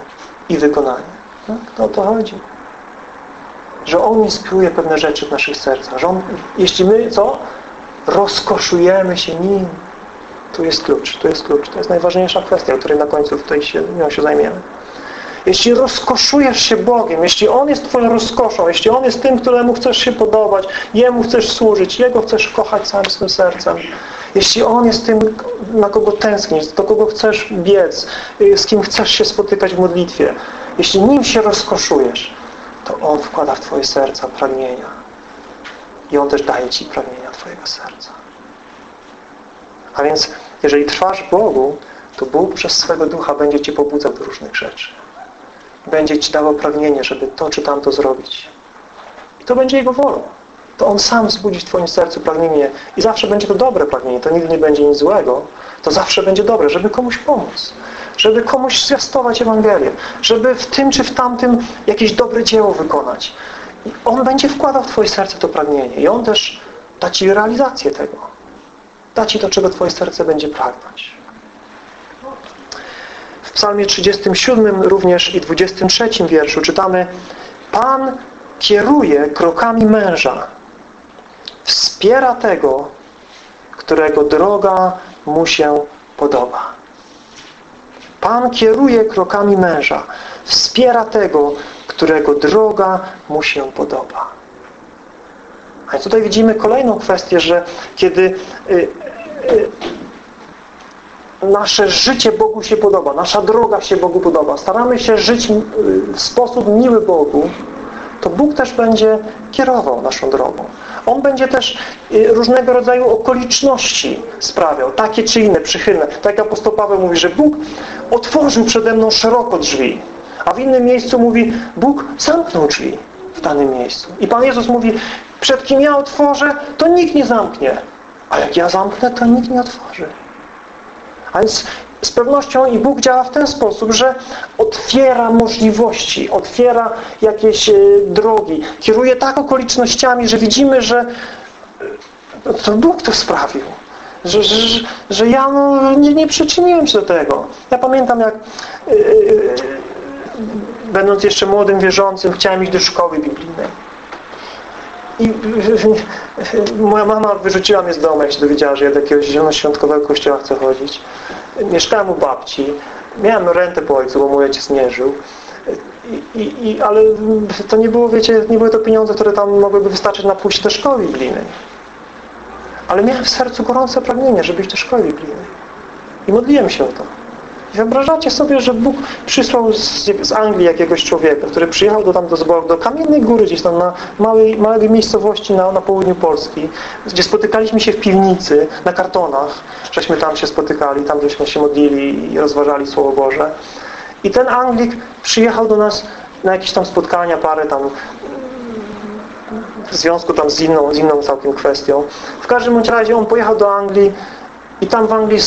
i wykonanie. Tak? To o to chodzi że On inspiruje pewne rzeczy w naszych sercach. Że On, jeśli my, co? Rozkoszujemy się Nim. Tu jest klucz, tu jest klucz. To jest najważniejsza kwestia, o której na końcu tutaj się, nią się zajmiemy. Jeśli rozkoszujesz się Bogiem, jeśli On jest Twoją rozkoszą, jeśli On jest tym, któremu chcesz się podobać, Jemu chcesz służyć, Jego chcesz kochać całym swym sercem, jeśli On jest tym, na kogo tęsknisz, do kogo chcesz biec, z kim chcesz się spotykać w modlitwie, jeśli Nim się rozkoszujesz, to On wkłada w Twoje serca pragnienia. I On też daje Ci pragnienia Twojego serca. A więc, jeżeli trwasz Bogu, to Bóg przez swego ducha będzie Cię pobudzał do różnych rzeczy. Będzie Ci dawał pragnienie, żeby to czy tamto zrobić. I to będzie Jego wolą. To On sam wzbudzi w Twoim sercu pragnienie i zawsze będzie to dobre pragnienie. To nigdy nie będzie nic złego. To zawsze będzie dobre, żeby komuś pomóc żeby komuś zwiastować Ewangelię, żeby w tym czy w tamtym jakieś dobre dzieło wykonać. I On będzie wkładał w Twoje serce to pragnienie i On też da Ci realizację tego. Da Ci to, czego Twoje serce będzie pragnąć. W psalmie 37 również i 23 wierszu czytamy Pan kieruje krokami męża. Wspiera tego, którego droga mu się podoba. Pan kieruje krokami męża. Wspiera tego, którego droga mu się podoba. A tutaj widzimy kolejną kwestię, że kiedy y, y, nasze życie Bogu się podoba, nasza droga się Bogu podoba, staramy się żyć w sposób miły Bogu, to Bóg też będzie kierował naszą drogą. On będzie też y, różnego rodzaju okoliczności sprawiał, takie czy inne, przychylne. Tak jak apostoł Paweł mówi, że Bóg otworzył przede mną szeroko drzwi, A w innym miejscu mówi, Bóg zamknął drzwi w danym miejscu. I Pan Jezus mówi, przed kim ja otworzę, to nikt nie zamknie. A jak ja zamknę, to nikt nie otworzy. A więc z pewnością i Bóg działa w ten sposób, że otwiera możliwości, otwiera jakieś e, drogi, kieruje tak okolicznościami, że widzimy, że e, to Bóg to sprawił. Że, że, że ja no, nie, nie przyczyniłem się do tego. Ja pamiętam jak yy, yy, będąc jeszcze młodym wierzącym chciałem iść do szkoły biblijnej. I moja mama wyrzuciła mnie z domu, jak się dowiedziała, że ja do jakiegoś zielonoświątkowego kościoła chcę chodzić. Mieszkałem u babci. Miałem rentę po ojcu, bo mój ojciec nie żył. I, i, ale to nie było, wiecie, nie były to pieniądze, które tam mogłyby wystarczyć na pójście do szkoły biblijnej. Ale miałem w sercu gorące pragnienie, żeby iść do szkoły biblijnej. I modliłem się o to. Wyobrażacie sobie, że Bóg przysłał z, z, Anglii jakiegoś człowieka, który przyjechał do tam do zboru, do Kamiennej Góry, gdzieś tam na małej, małej miejscowości na, na południu Polski, gdzie spotykaliśmy się w piwnicy, na kartonach, żeśmy tam się spotykali, tam żeśmy się modlili i rozważali Słowo Boże. I ten Anglik przyjechał do nas na jakieś tam spotkania, parę tam w związku tam z inną, z inną całkiem kwestią. W każdym razie on pojechał do Anglii i tam w Anglii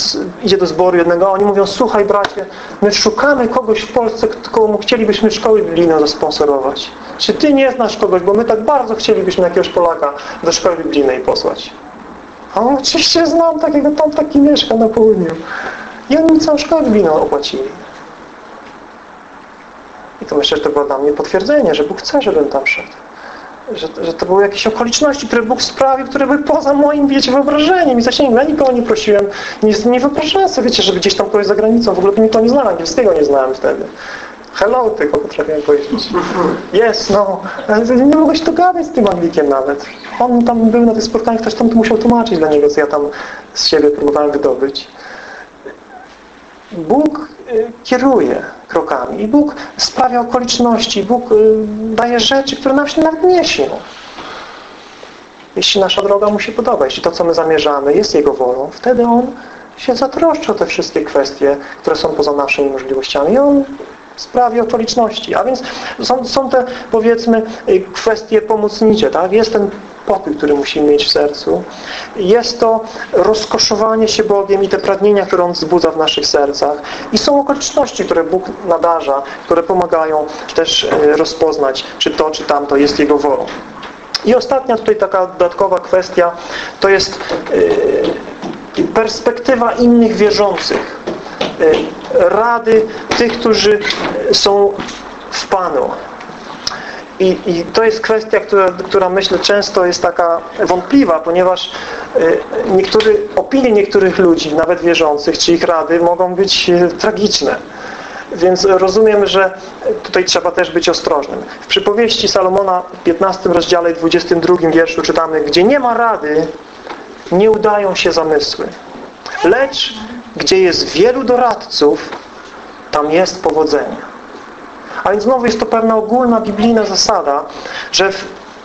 idzie do zboru jednego, a oni mówią, słuchaj bracie, my szukamy kogoś w Polsce, komu chcielibyśmy szkoły biblijne zasponsorować. Czy ty nie znasz kogoś, bo my tak bardzo chcielibyśmy jakiegoś Polaka do szkoły biblijnej posłać. A on oczywiście znam takiego, tam taki mieszka na południu. I oni całą szkołę biblijną opłacili. I to myślę, że to było dla mnie potwierdzenie, że Bóg chce, żebym tam szedł że, że to były jakieś okoliczności, które Bóg sprawił, które były poza moim, wiecie, wyobrażeniem i zasięgiem. Ja nikogo nie prosiłem, nie, nie wyobrażałem sobie, wiecie, żeby gdzieś tam kogoś za granicą, w ogóle nikogo nie znałem, angielskiego nie znałem wtedy. Hello tylko potrafiłem powiedzieć. Yes, no. Nie mogłeś to gadać z tym Anglikiem nawet. On tam był na tych spotkaniach, ktoś tam musiał tłumaczyć dla niego, co ja tam z siebie próbowałem wydobyć. Bóg y, kieruje krokami i Bóg sprawia okoliczności, Bóg y, daje rzeczy, które nam się nawet nie śnią. Jeśli nasza droga mu się podoba, jeśli to, co my zamierzamy, jest Jego wolą, wtedy On się zatroszczy o te wszystkie kwestie, które są poza naszymi możliwościami. I On sprawie okoliczności. A więc są, są te, powiedzmy, y, kwestie pomocnicze. Tak? Jest ten pokój, który musimy mieć w sercu. Jest to rozkoszowanie się Bogiem i te pragnienia, które On wzbudza w naszych sercach. I są okoliczności, które Bóg nadarza, które pomagają też y, rozpoznać, czy to, czy tamto jest Jego wolą. I ostatnia tutaj taka dodatkowa kwestia to jest yy, perspektywa innych wierzących E, rady tych, którzy są w Panu. I, I, to jest kwestia, która, która myślę często jest taka wątpliwa, ponieważ e, niektóry, opinie niektórych ludzi, nawet wierzących, czy ich rady mogą być e, tragiczne. Więc rozumiem, że tutaj trzeba też być ostrożnym. W przypowieści Salomona w 15 rozdziale 22 wierszu czytamy, gdzie nie ma rady, nie udają się zamysły. Lecz gdzie jest wielu doradców, tam jest powodzenie. A więc znowu jest to pewna ogólna biblijna zasada, że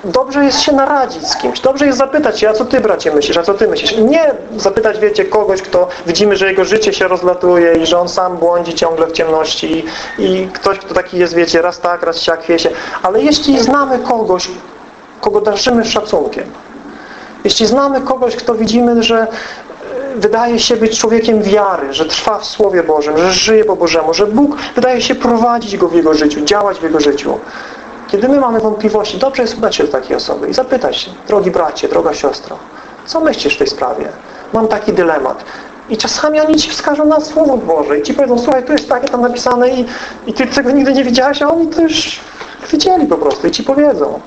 dobrze jest się naradzić z kimś. Dobrze jest zapytać się, a co ty bracie myślisz, a co ty myślisz. Nie zapytać, wiecie, kogoś, kto widzimy, że jego życie się rozlatuje i że on sam błądzi ciągle w ciemności i, i ktoś, kto taki jest, wiecie, raz tak, raz siak, wiecie. Ale jeśli znamy kogoś, kogo darzymy szacunkiem, jeśli znamy kogoś, kto widzimy, że wydaje się być człowiekiem wiary, że trwa w Słowie Bożym, że żyje po Bożemu, że Bóg wydaje się prowadzić go w jego życiu, działać w jego życiu. Kiedy my mamy wątpliwości, dobrze jest udać się do takiej osoby i zapytać się, drogi bracie, droga siostro, co myślisz w tej sprawie? Mam taki dylemat. I czasami oni Ci wskażą na Słowo Boże i Ci powiedzą, słuchaj, tu jest takie tam napisane i, i Ty tego nigdy nie widziałeś, a oni to już widzieli po prostu i Ci powiedzą.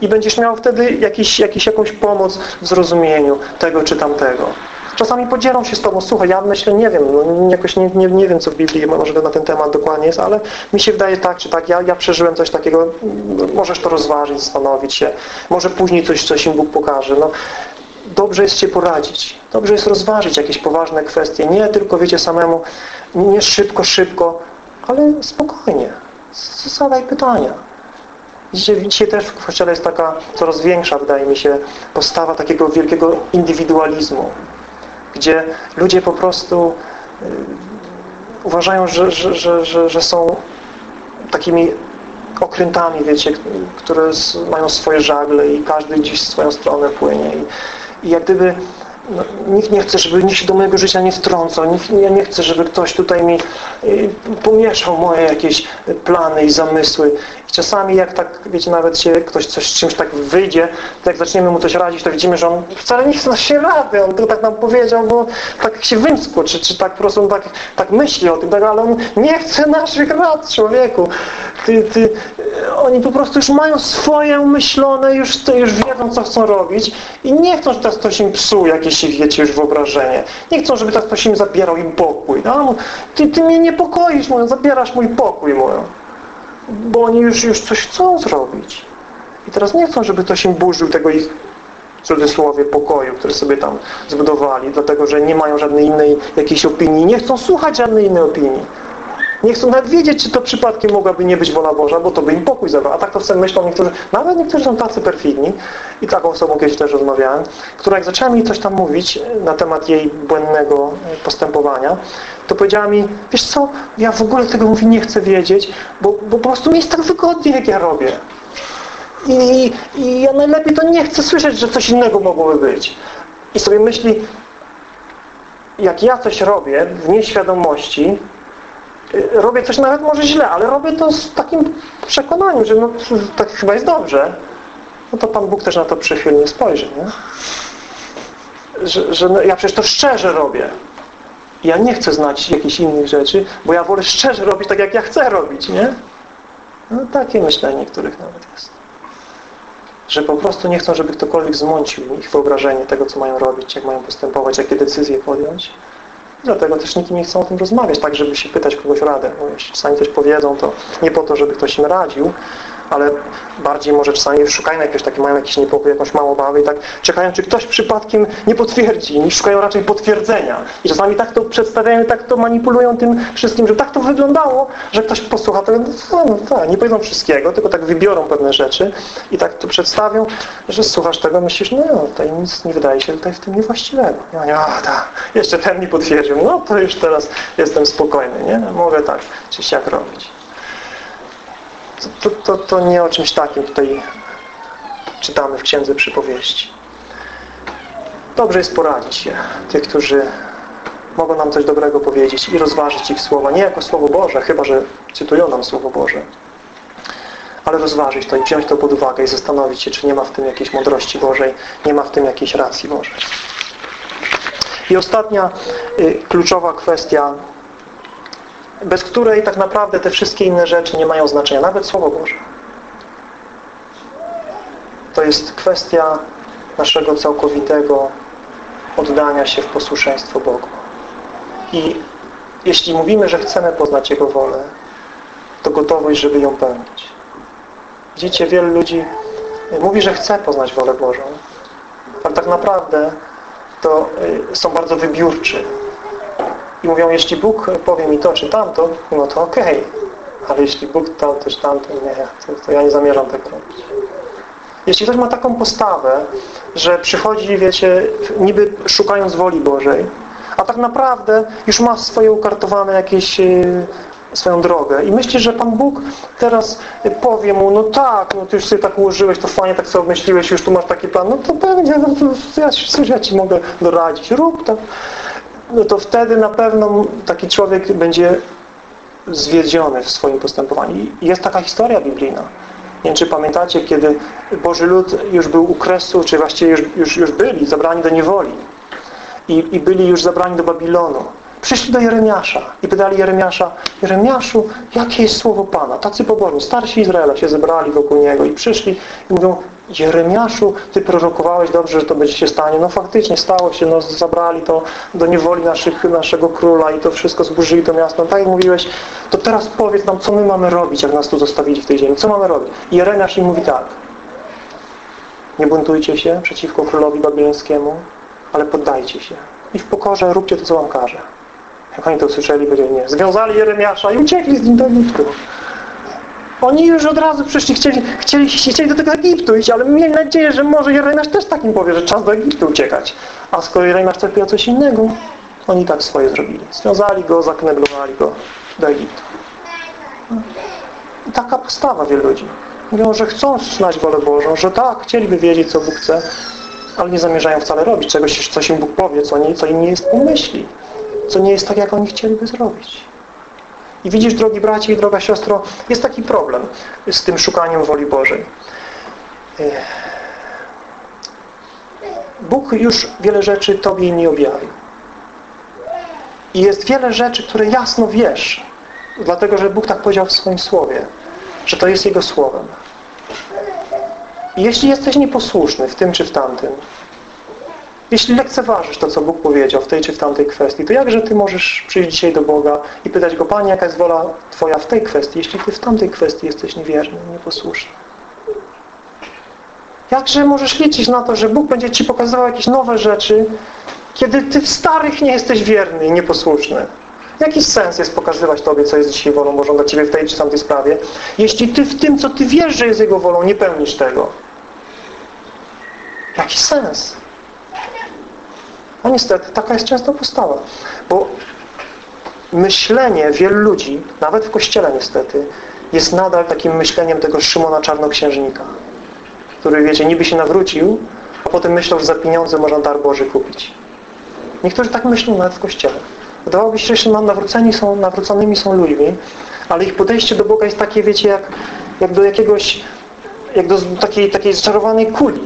I będziesz miał wtedy jakiś, jakiś, jakąś pomoc w zrozumieniu tego czy tamtego. Czasami podzielą się z Tobą, słuchaj, ja myślę, nie wiem, no, jakoś nie, nie, nie wiem, co w Biblii może na ten temat dokładnie jest, ale mi się wydaje tak, czy tak, ja, ja przeżyłem coś takiego, możesz to rozważyć, zastanowić się, może później coś, coś im Bóg pokaże. No, dobrze jest się poradzić, dobrze jest rozważyć jakieś poważne kwestie, nie tylko, wiecie, samemu, nie szybko, szybko, ale spokojnie, zadaj pytania. Dzisiaj, dzisiaj też w Kościele jest taka coraz większa, wydaje mi się, postawa takiego wielkiego indywidualizmu gdzie ludzie po prostu y, uważają, że, że, że, że, są takimi okrętami, wiecie, które mają swoje żagle i każdy gdzieś w swoją stronę płynie. I, i jak gdyby no, nikt nie chce, żeby nikt się do mojego życia nie wtrącał. Nikt, ja nie chcę, żeby ktoś tutaj mi y, pomieszał moje jakieś plany i zamysły. I czasami jak tak, wiecie, nawet się ktoś coś z czymś tak wyjdzie, to jak zaczniemy mu coś radzić, to widzimy, że on wcale nie chce na się rady. On to tak nam powiedział, bo tak się wymskło, czy, czy tak po prostu tak, tak myśli o tym, tak, ale on nie chce naszych rad, człowieku. Ty, ty, oni po prostu już mają swoje umyślone, już, już wiedzą, co chcą robić i nie chcą, że teraz ktoś im psuł jakieś, wiecie, już wyobrażenie. Nie chcą, żeby teraz ktoś im zabierał im pokój. No, ty, ty mnie niepokoisz, mówią, zabierasz mój pokój, mówią. Bo oni już, już coś chcą zrobić. I teraz nie chcą, żeby ktoś im burzył tego ich w cudzysłowie pokoju, który sobie tam zbudowali, dlatego, że nie mają żadnej innej jakiejś opinii. Nie chcą słuchać żadnej innej opinii. Nie chcą nawet wiedzieć, czy to przypadkiem mogłaby nie być wola Boża, bo to by im pokój zabrał. A tak to sobie myślą niektórzy, nawet niektórzy są tacy perfidni i taką osobą kiedyś też rozmawiałem, która jak zaczęła mi coś tam mówić na temat jej błędnego postępowania, to powiedziała mi, wiesz co, ja w ogóle tego mówi nie chcę wiedzieć, bo, bo po prostu mi jest tak wygodnie, jak ja robię. I, I ja najlepiej to nie chcę słyszeć, że coś innego mogłoby być. I sobie myśli, jak ja coś robię w nieświadomości, robię coś nawet może źle, ale robię to z takim przekonaniem, że no, tak chyba jest dobrze, no to Pan Bóg też na to przychylnie spojrzy, nie? Że, że no, ja przecież to szczerze robię. Ja nie chcę znać jakichś innych rzeczy, bo ja wolę szczerze robić tak, jak ja chcę robić, nie? No takie myślenie niektórych nawet jest. Że po prostu nie chcą, żeby ktokolwiek zmącił ich wyobrażenie tego, co mają robić, jak mają postępować, jakie decyzje podjąć. Dlatego też nikt nie chce o tym rozmawiać, tak żeby się pytać kogoś radę. Bo jeśli czasami coś powiedzą, to nie po to, żeby ktoś im radził, ale bardziej może czasami szukają jakiegoś, takie mają jakiś niepokój, jakąś małą obawę i tak czekają, czy ktoś przypadkiem nie potwierdzi, niż szukają raczej potwierdzenia. I czasami tak to przedstawiają, tak to manipulują tym wszystkim, że tak to wyglądało, że ktoś posłucha tego, no, no tak, nie powiedzą wszystkiego, tylko tak wybiorą pewne rzeczy i tak to przedstawią, że słuchasz tego, myślisz, no tutaj nic nie wydaje się tutaj w tym niewłaściwego. Nie, a, tak, jeszcze ten mi potwierdził, no to już teraz jestem spokojny, nie? Mogę tak, czy jak robić to, to, to nie o czymś takim tutaj czytamy w Księdze Przypowieści. Dobrze jest poradzić się tych, którzy mogą nam coś dobrego powiedzieć i rozważyć ich słowa. Nie jako Słowo Boże, chyba że cytują nam Słowo Boże. Ale rozważyć to i wziąć to pod uwagę i zastanowić się, czy nie ma w tym jakiejś mądrości Bożej, nie ma w tym jakiejś racji Bożej. I ostatnia y, kluczowa kwestia bez której tak naprawdę te wszystkie inne rzeczy nie mają znaczenia, nawet Słowo Boże. To jest kwestia naszego całkowitego oddania się w posłuszeństwo Bogu. I jeśli mówimy, że chcemy poznać Jego wolę, to gotowość, żeby ją pełnić. Widzicie, wielu ludzi mówi, że chce poznać wolę Bożą, ale tak naprawdę to y, są bardzo wybiórczy i mówią, jeśli Bóg powie mi to czy tamto, no to okej. Okay. Ale jeśli Bóg to czy tamto, nie, to, to ja nie zamierzam tego robić. Jeśli ktoś ma taką postawę, że przychodzi, wiecie, niby szukając woli Bożej, a tak naprawdę już ma swoje ukartowane jakieś e, swoją drogę i myśli, że Pan Bóg teraz powie mu, no tak, no ty już sobie tak ułożyłeś, to fajnie tak sobie obmyśliłeś, już tu masz taki plan, no to pewnie, no to ja, ja Ci mogę doradzić, rób tak no to wtedy na pewno taki człowiek będzie zwiedziony w swoim postępowaniu. I jest taka historia biblijna. Nie wiem, czy pamiętacie, kiedy Boży lud już był u kresu, czy właściwie już, już, już byli zabrani do niewoli i, i byli już zabrani do Babilonu. Przyszli do Jeremiasza i pytali Jeremiasza, Jeremiaszu, jakie jest słowo Pana? Tacy pobożni, starsi Izraela się zebrali wokół niego i przyszli i mówią, Jeremiaszu, Ty prorokowałeś dobrze, że to będzie się stanie. No faktycznie stało się, no zabrali to do niewoli naszych, naszego króla i to wszystko zburzyli to miasto. No, tak jak mówiłeś, to teraz powiedz nam, co my mamy robić, jak nas tu zostawili w tej ziemi. Co mamy robić? Jeremiasz im mówi tak. Nie buntujcie się przeciwko królowi babilońskiemu, ale poddajcie się. I w pokorze róbcie to, co wam każe. Jak oni to usłyszeli, powiedzieli nie. Związali Jeremiasza i uciekli z nim do Egiptu. Oni już od razu przyszli, chcieli, chcieli, chcieli do tego Egiptu iść, ale mieli nadzieję, że może Jeremiasz też takim powie, że czas do Egiptu uciekać. A skoro Jeremiasz cierpiał coś innego, oni tak swoje zrobili. Związali go, zakneblowali go do Egiptu. I taka postawa wielu ludzi. Mówią, że chcą znać wolę Bożą, że tak, chcieliby wiedzieć, co Bóg chce, ale nie zamierzają wcale robić czegoś, coś im Bóg powie, co, nie, co im nie jest po co nie jest tak, jak oni chcieliby zrobić. I widzisz, drogi bracie i droga siostro, jest taki problem z tym szukaniem woli Bożej. Bóg już wiele rzeczy Tobie nie objawił. I jest wiele rzeczy, które jasno wiesz, dlatego, że Bóg tak powiedział w swoim Słowie, że to jest Jego Słowem. I jeśli jesteś nieposłuszny w tym czy w tamtym, jeśli lekceważysz to, co Bóg powiedział w tej czy w tamtej kwestii, to jakże Ty możesz przyjść dzisiaj do Boga i pytać Go, Panie, jaka jest wola Twoja w tej kwestii, jeśli Ty w tamtej kwestii jesteś niewierny, nieposłuszny? Jakże możesz liczyć na to, że Bóg będzie Ci pokazywał jakieś nowe rzeczy, kiedy Ty w starych nie jesteś wierny i nieposłuszny? Jaki sens jest pokazywać Tobie, co jest dzisiaj wolą Bożą dla Ciebie w tej czy tamtej sprawie, jeśli Ty w tym, co Ty wiesz, że jest Jego wolą, nie pełnisz tego? Jaki sens? A niestety taka jest często postawa. Bo myślenie wielu ludzi, nawet w Kościele niestety, jest nadal takim myśleniem tego Szymona Czarnoksiężnika, który, wiecie, niby się nawrócił, a potem myślał, że za pieniądze można dar Boży kupić. Niektórzy tak myślą nawet w Kościele. Wydawałoby się, że nawróceni są, nawróconymi są ludźmi, ale ich podejście do Boga jest takie, wiecie, jak, jak do jakiegoś, jak do takiej, takiej zaczarowanej kuli.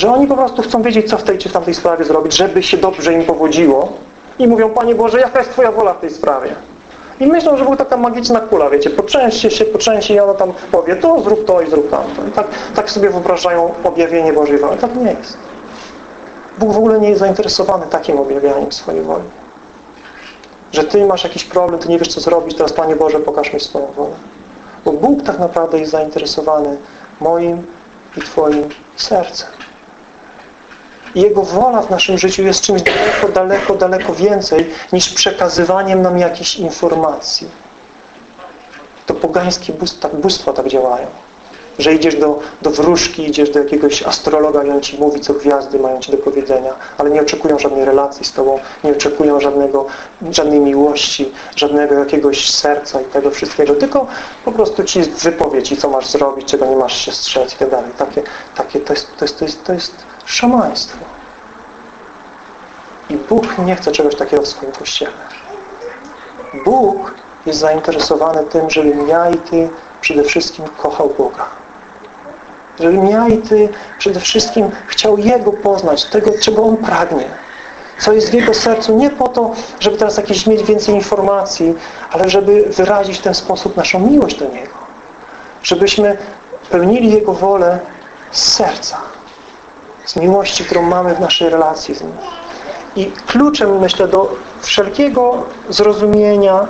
Że oni po prostu chcą wiedzieć, co w tej czy tamtej sprawie zrobić, żeby się dobrze im powodziło. I mówią, Panie Boże, jaka jest Twoja wola w tej sprawie? I myślą, że była taka magiczna kula, wiecie, potrzęście się, potrzęsie i ona tam powie, to zrób to i zrób tamto. I tak, tak sobie wyobrażają objawienie Bożej woli. Tak nie jest. Bóg w ogóle nie jest zainteresowany takim objawianiem swojej woli. Że Ty masz jakiś problem, Ty nie wiesz, co zrobić, teraz Panie Boże, pokaż mi swoją wolę. Bo Bóg tak naprawdę jest zainteresowany moim i Twoim sercem. Jego wola w naszym życiu jest czymś daleko, daleko, daleko więcej niż przekazywaniem nam jakichś informacji. To pogańskie bóstwa, bóstwa tak działają. Że idziesz do, do wróżki, idziesz do jakiegoś astrologa i on Ci mówi, co gwiazdy mają Ci do powiedzenia, ale nie oczekują żadnej relacji z Tobą, nie oczekują żadnego, żadnej miłości, żadnego jakiegoś serca i tego wszystkiego, tylko po prostu Ci wypowie Ci, co masz zrobić, czego nie masz się strzec i tak dalej. Takie, takie to, jest, to, jest, to, jest, to jest szamaństwo. I Bóg nie chce czegoś takiego w swoim Kościele. Bóg jest zainteresowany tym, żebym ja i Ty przede wszystkim kochał Boga. Żebym ja i Ty przede wszystkim chciał Jego poznać, tego, czego On pragnie. Co jest w Jego sercu, nie po to, żeby teraz jakieś mieć więcej informacji, ale żeby wyrazić w ten sposób naszą miłość do Niego. Żebyśmy pełnili Jego wolę z serca. Z miłości, którą mamy w naszej relacji z Nim. I kluczem, myślę, do wszelkiego zrozumienia,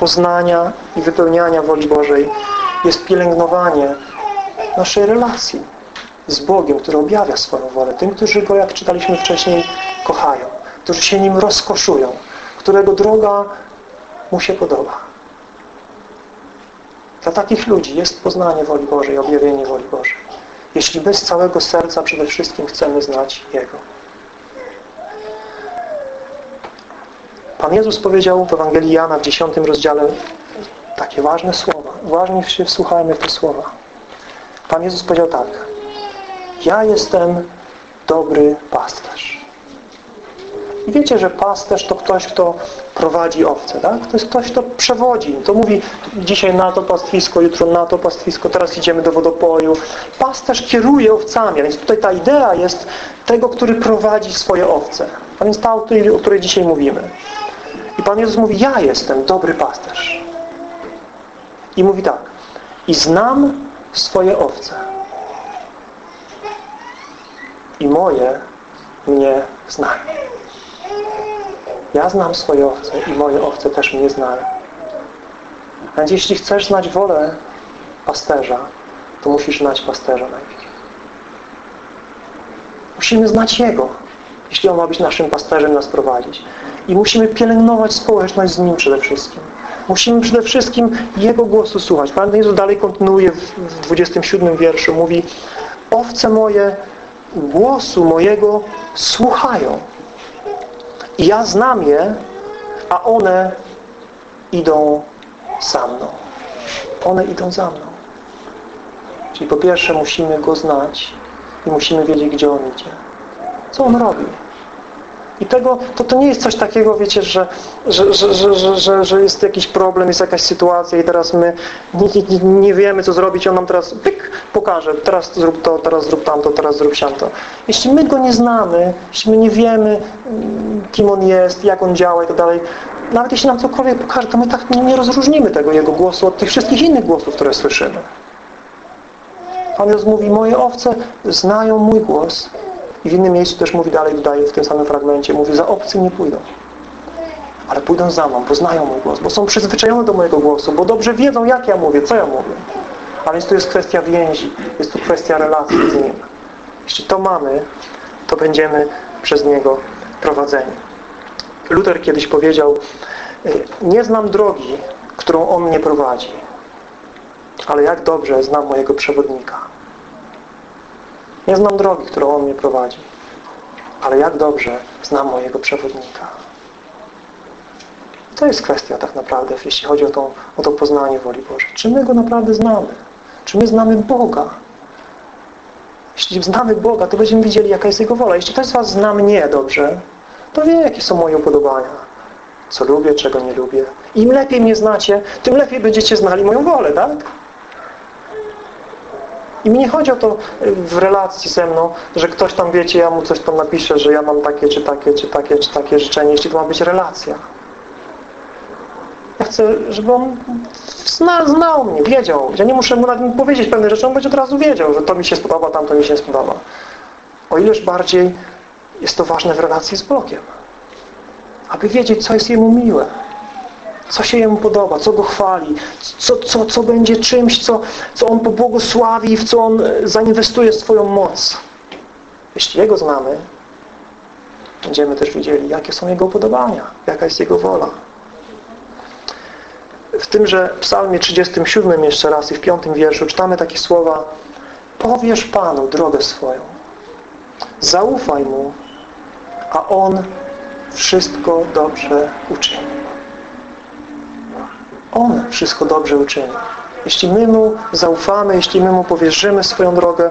poznania i wypełniania woli Bożej jest pielęgnowanie naszej relacji z Bogiem, który objawia swoją wolę. Tym, którzy Go, jak czytaliśmy wcześniej, kochają. Którzy się Nim rozkoszują. Którego droga Mu się podoba. Dla takich ludzi jest poznanie woli Bożej, objawienie woli Bożej. Jeśli my z całego serca przede wszystkim chcemy znać Jego. Pan Jezus powiedział w Ewangelii Jana w 10 rozdziale takie ważne słowa. Uważnie się wsłuchajmy w te słowa. Pan Jezus powiedział tak. Ja jestem dobry pasterz. I wiecie, że pasterz to ktoś, kto prowadzi owce, tak? To jest ktoś, kto przewodzi. To mówi dzisiaj na to pastwisko, jutro na to pastwisko, teraz idziemy do wodopoju. Pasterz kieruje owcami, więc tutaj ta idea jest tego, który prowadzi swoje owce. A więc ta, o której, o której dzisiaj mówimy. I Pan Jezus mówi, ja jestem dobry pasterz. I mówi tak. I znam swoje owce. I moje mnie znają. Ja znam swoje owce i moje owce też mnie znają. A więc jeśli chcesz znać wolę pasterza, to musisz znać pasterza najpierw. Musimy znać Jego, jeśli On ma być naszym pasterzem, nas prowadzić. I musimy pielęgnować społeczność z Nim przede wszystkim. Musimy przede wszystkim Jego głosu słuchać. Pan Jezus dalej kontynuuje w 27 wierszu. Mówi Owce moje głosu mojego słuchają. Ja znam je, a one idą za mną. one idą za mną. Czyli po pierwsze musimy Go znać i musimy wiedzieć, gdzie On idzie. Co On robi. I tego, to, to nie jest coś takiego, wiecie, że, że, że, że, że, jest jakiś problem, jest jakaś sytuacja i teraz my nie, nie, nie wiemy, co zrobić. On nam teraz pyk, pokaże. Teraz zrób to, teraz zrób tamto, teraz zrób siamto. Jeśli my Go nie znamy, jeśli my nie wiemy, kim On jest, jak On działa i tak dalej, nawet jeśli nam cokolwiek pokaże, to my tak nie rozróżnimy tego Jego głosu od tych wszystkich innych głosów, które słyszymy. Pan Jezus mówi, moje owce znają mój głos. I w innym miejscu też mówi dalej, dodaje w tym samym fragmencie, mówi, za obcym nie pójdą. Ale pójdą za mną, bo znają mój głos, bo są przyzwyczajone do mojego głosu, bo dobrze wiedzą, jak ja mówię, co ja mówię. A więc to jest kwestia więzi, jest to kwestia relacji z Nim. Jeśli to mamy, to będziemy przez Niego prowadzeni. Luther kiedyś powiedział, nie znam drogi, którą On mnie prowadzi, ale jak dobrze znam mojego przewodnika. Nie znam drogi, którą On mnie prowadzi, ale jak dobrze znam mojego przewodnika. To jest kwestia tak naprawdę, jeśli chodzi o to, o to poznanie woli Bożej. Czy my Go naprawdę znamy? Czy my znamy Boga? Jeśli znamy Boga, to będziemy widzieli, jaka jest Jego wola. Jeśli ktoś z Was zna mnie dobrze, to wie, jakie są moje upodobania. Co lubię, czego nie lubię. Im lepiej mnie znacie, tym lepiej będziecie znali moją wolę, tak? I mi nie chodzi o to w relacji ze mną, że ktoś tam, wiecie, ja mu coś tam napiszę, że ja mam takie, czy takie, czy takie, czy takie życzenie, jeśli to ma być relacja. Ja chcę, żeby on zna, znał mnie, wiedział. Ja nie muszę mu nawet powiedzieć pewne rzeczy, on będzie od razu wiedział, że to mi się spodoba, tamto mi się spodoba. O ileż bardziej jest to ważne w relacji z Bogiem. Aby wiedzieć, co jest Jemu miłe. Co się Jemu podoba, co Go chwali, co, co, co będzie czymś, co, co On pobłogosławi, w co On zainwestuje swoją moc. Jeśli Jego znamy, będziemy też widzieli, jakie są Jego upodobania, jaka jest Jego wola. W tymże psalmie 37 jeszcze raz i w piątym wierszu czytamy takie słowa Powiesz Panu drogę swoją. Zaufaj Mu, a On wszystko dobrze uczyni. On wszystko dobrze uczyni. Jeśli my Mu zaufamy, jeśli my Mu powierzymy swoją drogę,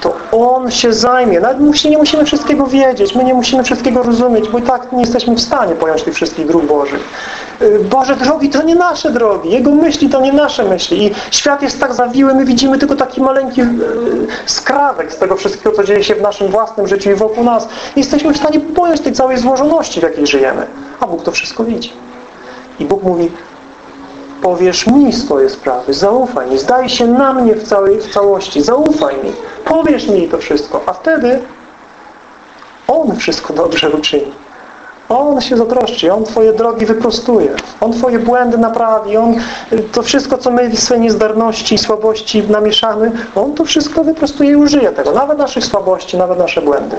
to On się zajmie. Nawet my nie musimy wszystkiego wiedzieć, my nie musimy wszystkiego rozumieć, bo i tak nie jesteśmy w stanie pojąć tych wszystkich dróg Bożych. Boże drogi to nie nasze drogi, Jego myśli to nie nasze myśli. I świat jest tak zawiły, my widzimy tylko taki maleńki skrawek z tego wszystkiego, co dzieje się w naszym własnym życiu i wokół nas. Nie jesteśmy w stanie pojąć tej całej złożoności, w jakiej żyjemy. A Bóg to wszystko widzi. I Bóg mówi, powiesz mi swoje sprawy, zaufaj mi, zdaj się na mnie w, całej, w całości, zaufaj mi, powiesz mi to wszystko, a wtedy On wszystko dobrze uczyni. On się zatroszczy, On Twoje drogi wyprostuje, On Twoje błędy naprawi, On to wszystko, co my w swojej niezdarności i słabości namieszamy, On to wszystko wyprostuje i użyje tego, nawet naszych słabości, nawet nasze błędy,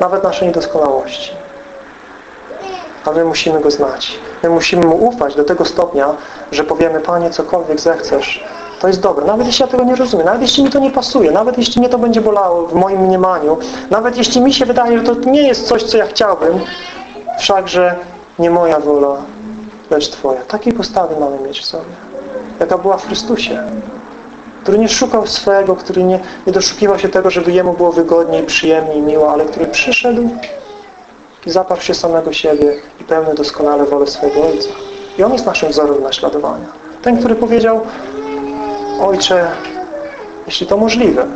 nawet nasze niedoskonałości. A my musimy Go znać. My musimy Mu ufać do tego stopnia, że powiemy, Panie, cokolwiek zechcesz, to jest dobre. Nawet jeśli ja tego nie rozumiem, nawet jeśli mi to nie pasuje, nawet jeśli mnie to będzie bolało w moim mniemaniu, nawet jeśli mi się wydaje, że to nie jest coś, co ja chciałbym, wszakże nie moja wola, lecz Twoja. Takiej postawy mamy mieć w sobie. Jaka była w Chrystusie. Który nie szukał swego, który nie, nie doszukiwał się tego, żeby Jemu było wygodniej, przyjemniej, miło, ale który przyszedł zaparł się samego siebie i pełny doskonale wolę swojego Ojca. I On jest naszym wzorem naśladowania. Ten, który powiedział Ojcze, jeśli to możliwe,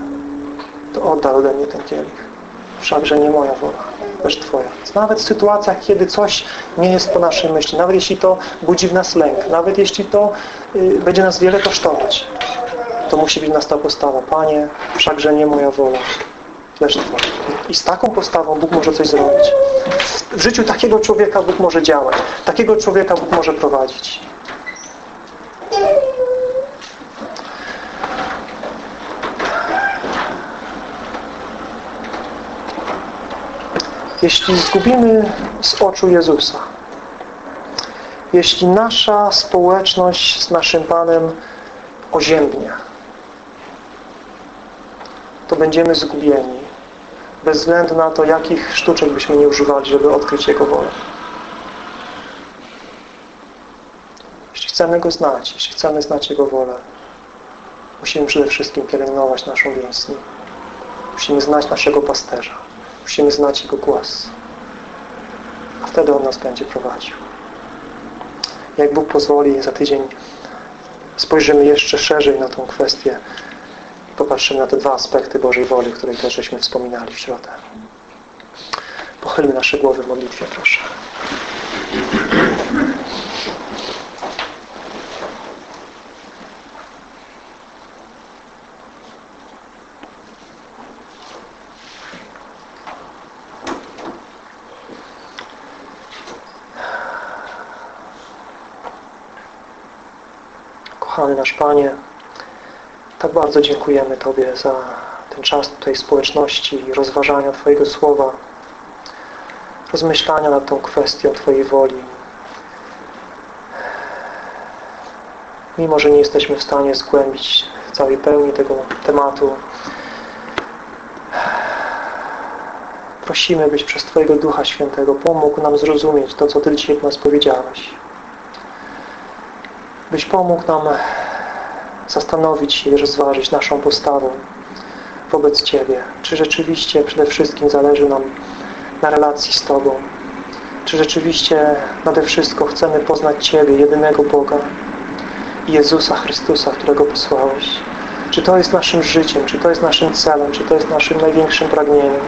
to oddaj ode mnie ten kielich. Wszakże nie moja wola, lecz Twoja. Nawet w sytuacjach, kiedy coś nie jest po naszej myśli, nawet jeśli to budzi w nas lęk, nawet jeśli to y, będzie nas wiele kosztować, to musi być nas ta postawa. Panie, wszakże nie moja wola, I z taką postawą Bóg może coś zrobić. W życiu takiego człowieka Bóg może działać. Takiego człowieka Bóg może prowadzić. Jeśli zgubimy z oczu Jezusa, jeśli nasza społeczność z naszym Panem oziębnie, to będziemy zgubieni. Bez względu na to, jakich sztuczek byśmy nie używali, żeby odkryć Jego wolę. Jeśli chcemy Go znać, jeśli chcemy znać Jego wolę, musimy przede wszystkim pielęgnować naszą więź. Musimy znać naszego pasterza. Musimy znać Jego głos. A wtedy On nas będzie prowadził. Jak Bóg pozwoli, za tydzień spojrzymy jeszcze szerzej na tą kwestię popatrzymy na te dwa aspekty Bożej woli, które też żeśmy wspominali w środę. Pochylmy nasze głowy w modlitwie, proszę. Kochany nasz Panie, tak bardzo dziękujemy Tobie za ten czas tutaj społeczności rozważania Twojego Słowa, rozmyślania nad tą kwestią Twojej woli. Mimo, że nie jesteśmy w stanie zgłębić całej pełni tego tematu, prosimy, byś przez Twojego Ducha Świętego pomógł nam zrozumieć to, co Ty dzisiaj do nas powiedziałeś byś pomógł nam zastanowić się i rozważyć naszą postawę wobec Ciebie. Czy rzeczywiście przede wszystkim zależy nam na relacji z Tobą? Czy rzeczywiście nade wszystko chcemy poznać Ciebie, jedynego Boga Jezusa Chrystusa, którego posłałeś? Czy to jest naszym życiem? Czy to jest naszym celem? Czy to jest naszym największym pragnieniem?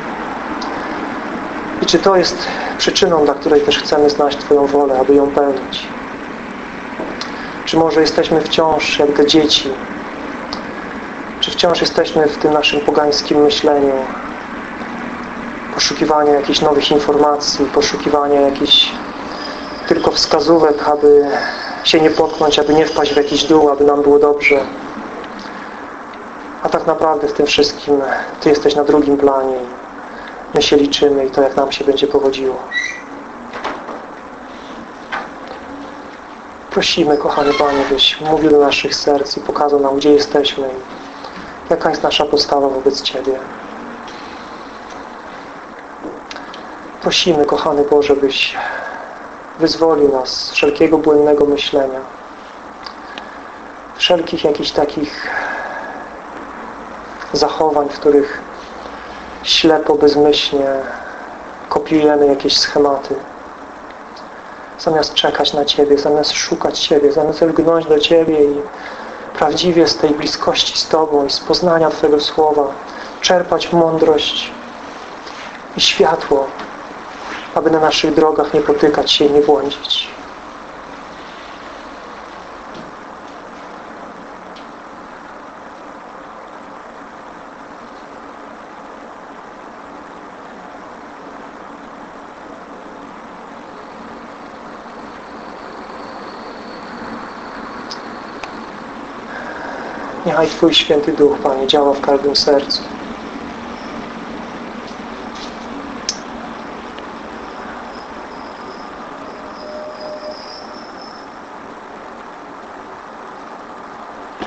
I czy to jest przyczyną, dla której też chcemy znać Twoją wolę, aby ją pełnić? Czy może jesteśmy wciąż jak te dzieci? Czy wciąż jesteśmy w tym naszym pogańskim myśleniu? Poszukiwania jakichś nowych informacji, poszukiwania jakichś tylko wskazówek, aby się nie potknąć, aby nie wpaść w jakiś dół, aby nam było dobrze. A tak naprawdę w tym wszystkim Ty jesteś na drugim planie. My się liczymy i to, jak nam się będzie powodziło. Prosimy, kochany Panie, byś mówił do naszych serc i pokazał nam, gdzie jesteśmy i jaka jest nasza postawa wobec Ciebie. Prosimy, kochany Boże, byś wyzwolił nas z wszelkiego błędnego myślenia, wszelkich jakichś takich zachowań, w których ślepo, bezmyślnie kopiujemy jakieś schematy zamiast czekać na Ciebie, zamiast szukać Ciebie, zamiast lgnąć do Ciebie i prawdziwie z tej bliskości z Tobą i z poznania Twojego Słowa czerpać mądrość i światło, aby na naszych drogach nie potykać się i nie błądzić. Niechaj Twój Święty Duch, Panie, działa w każdym sercu.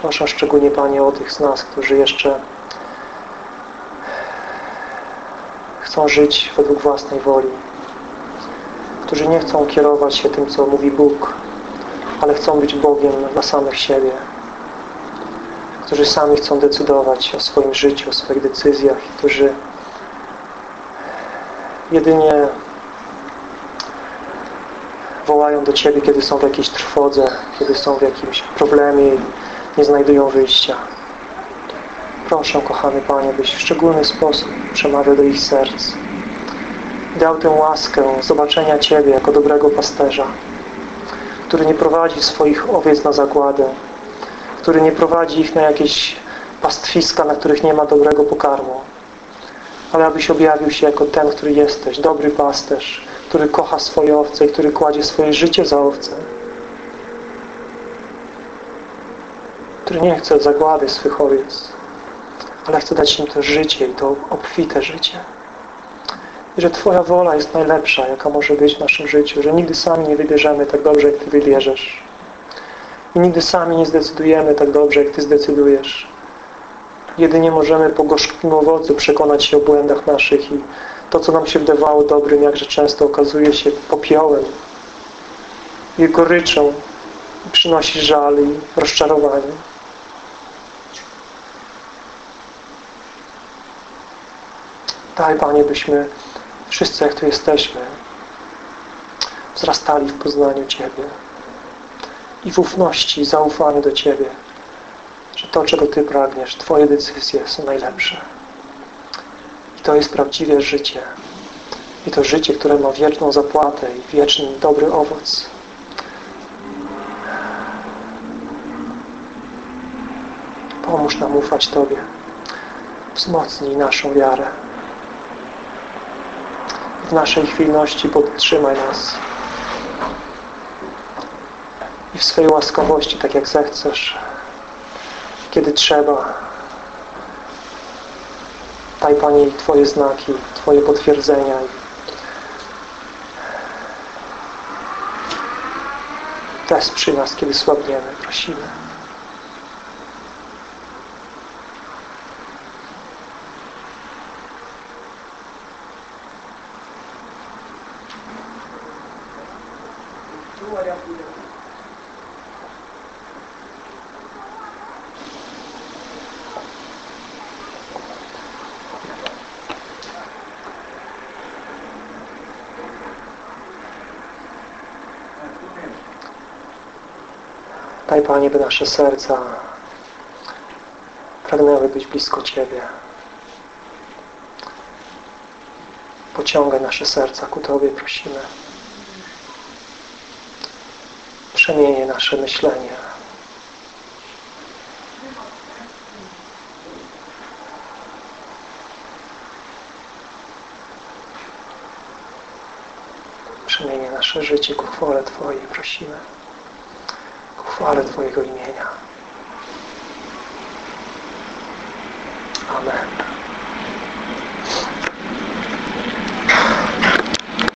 Proszę szczególnie, Panie, o tych z nas, którzy jeszcze chcą żyć według własnej woli, którzy nie chcą kierować się tym, co mówi Bóg, ale chcą być Bogiem dla samych siebie którzy sami chcą decydować o swoim życiu, o swoich decyzjach którzy jedynie wołają do Ciebie, kiedy są w jakiejś trwodze, kiedy są w jakimś problemie i nie znajdują wyjścia. Proszę, kochany Panie, byś w szczególny sposób przemawiał do ich serc. Dał tę łaskę zobaczenia Ciebie jako dobrego pasterza, który nie prowadzi swoich owiec na zagładę, który nie prowadzi ich na jakieś pastwiska, na których nie ma dobrego pokarmu. Ale abyś objawił się jako ten, który jesteś, dobry pasterz, który kocha swoje owce i który kładzie swoje życie za owce. Który nie chce zagłady swych owiec, ale chce dać im to życie i to obfite życie. I że Twoja wola jest najlepsza, jaka może być w naszym życiu, że nigdy sami nie wybierzemy tak dobrze, jak Ty wybierzesz. I nigdy sami nie zdecydujemy tak dobrze, jak Ty zdecydujesz. Jedynie możemy po gorzkim owocu przekonać się o błędach naszych i to, co nam się wydawało dobrym, jakże często okazuje się popiołem i goryczą przynosi żal i rozczarowanie. Daj, Panie, byśmy wszyscy, jak tu jesteśmy, wzrastali w poznaniu Ciebie i w ufności, zaufaniu do Ciebie, że to, czego Ty pragniesz, Twoje decyzje są najlepsze. I to jest prawdziwe życie. I to życie, które ma wieczną zapłatę i wieczny, dobry owoc. Pomóż nam ufać Tobie. Wzmocnij naszą wiarę. W naszej chwilności podtrzymaj nas. Swojej łaskawości, tak jak zechcesz, kiedy trzeba, daj Panie Twoje znaki, Twoje potwierdzenia. Wesprzyj nas, kiedy słabniemy, prosimy. Daj Panie, by nasze serca pragnęły być blisko Ciebie. Pociągaj nasze serca ku Tobie, prosimy. Przemienię nasze myślenie. Przemienię nasze życie ku chwale Twojej, prosimy chwale Twojego imienia. Amen.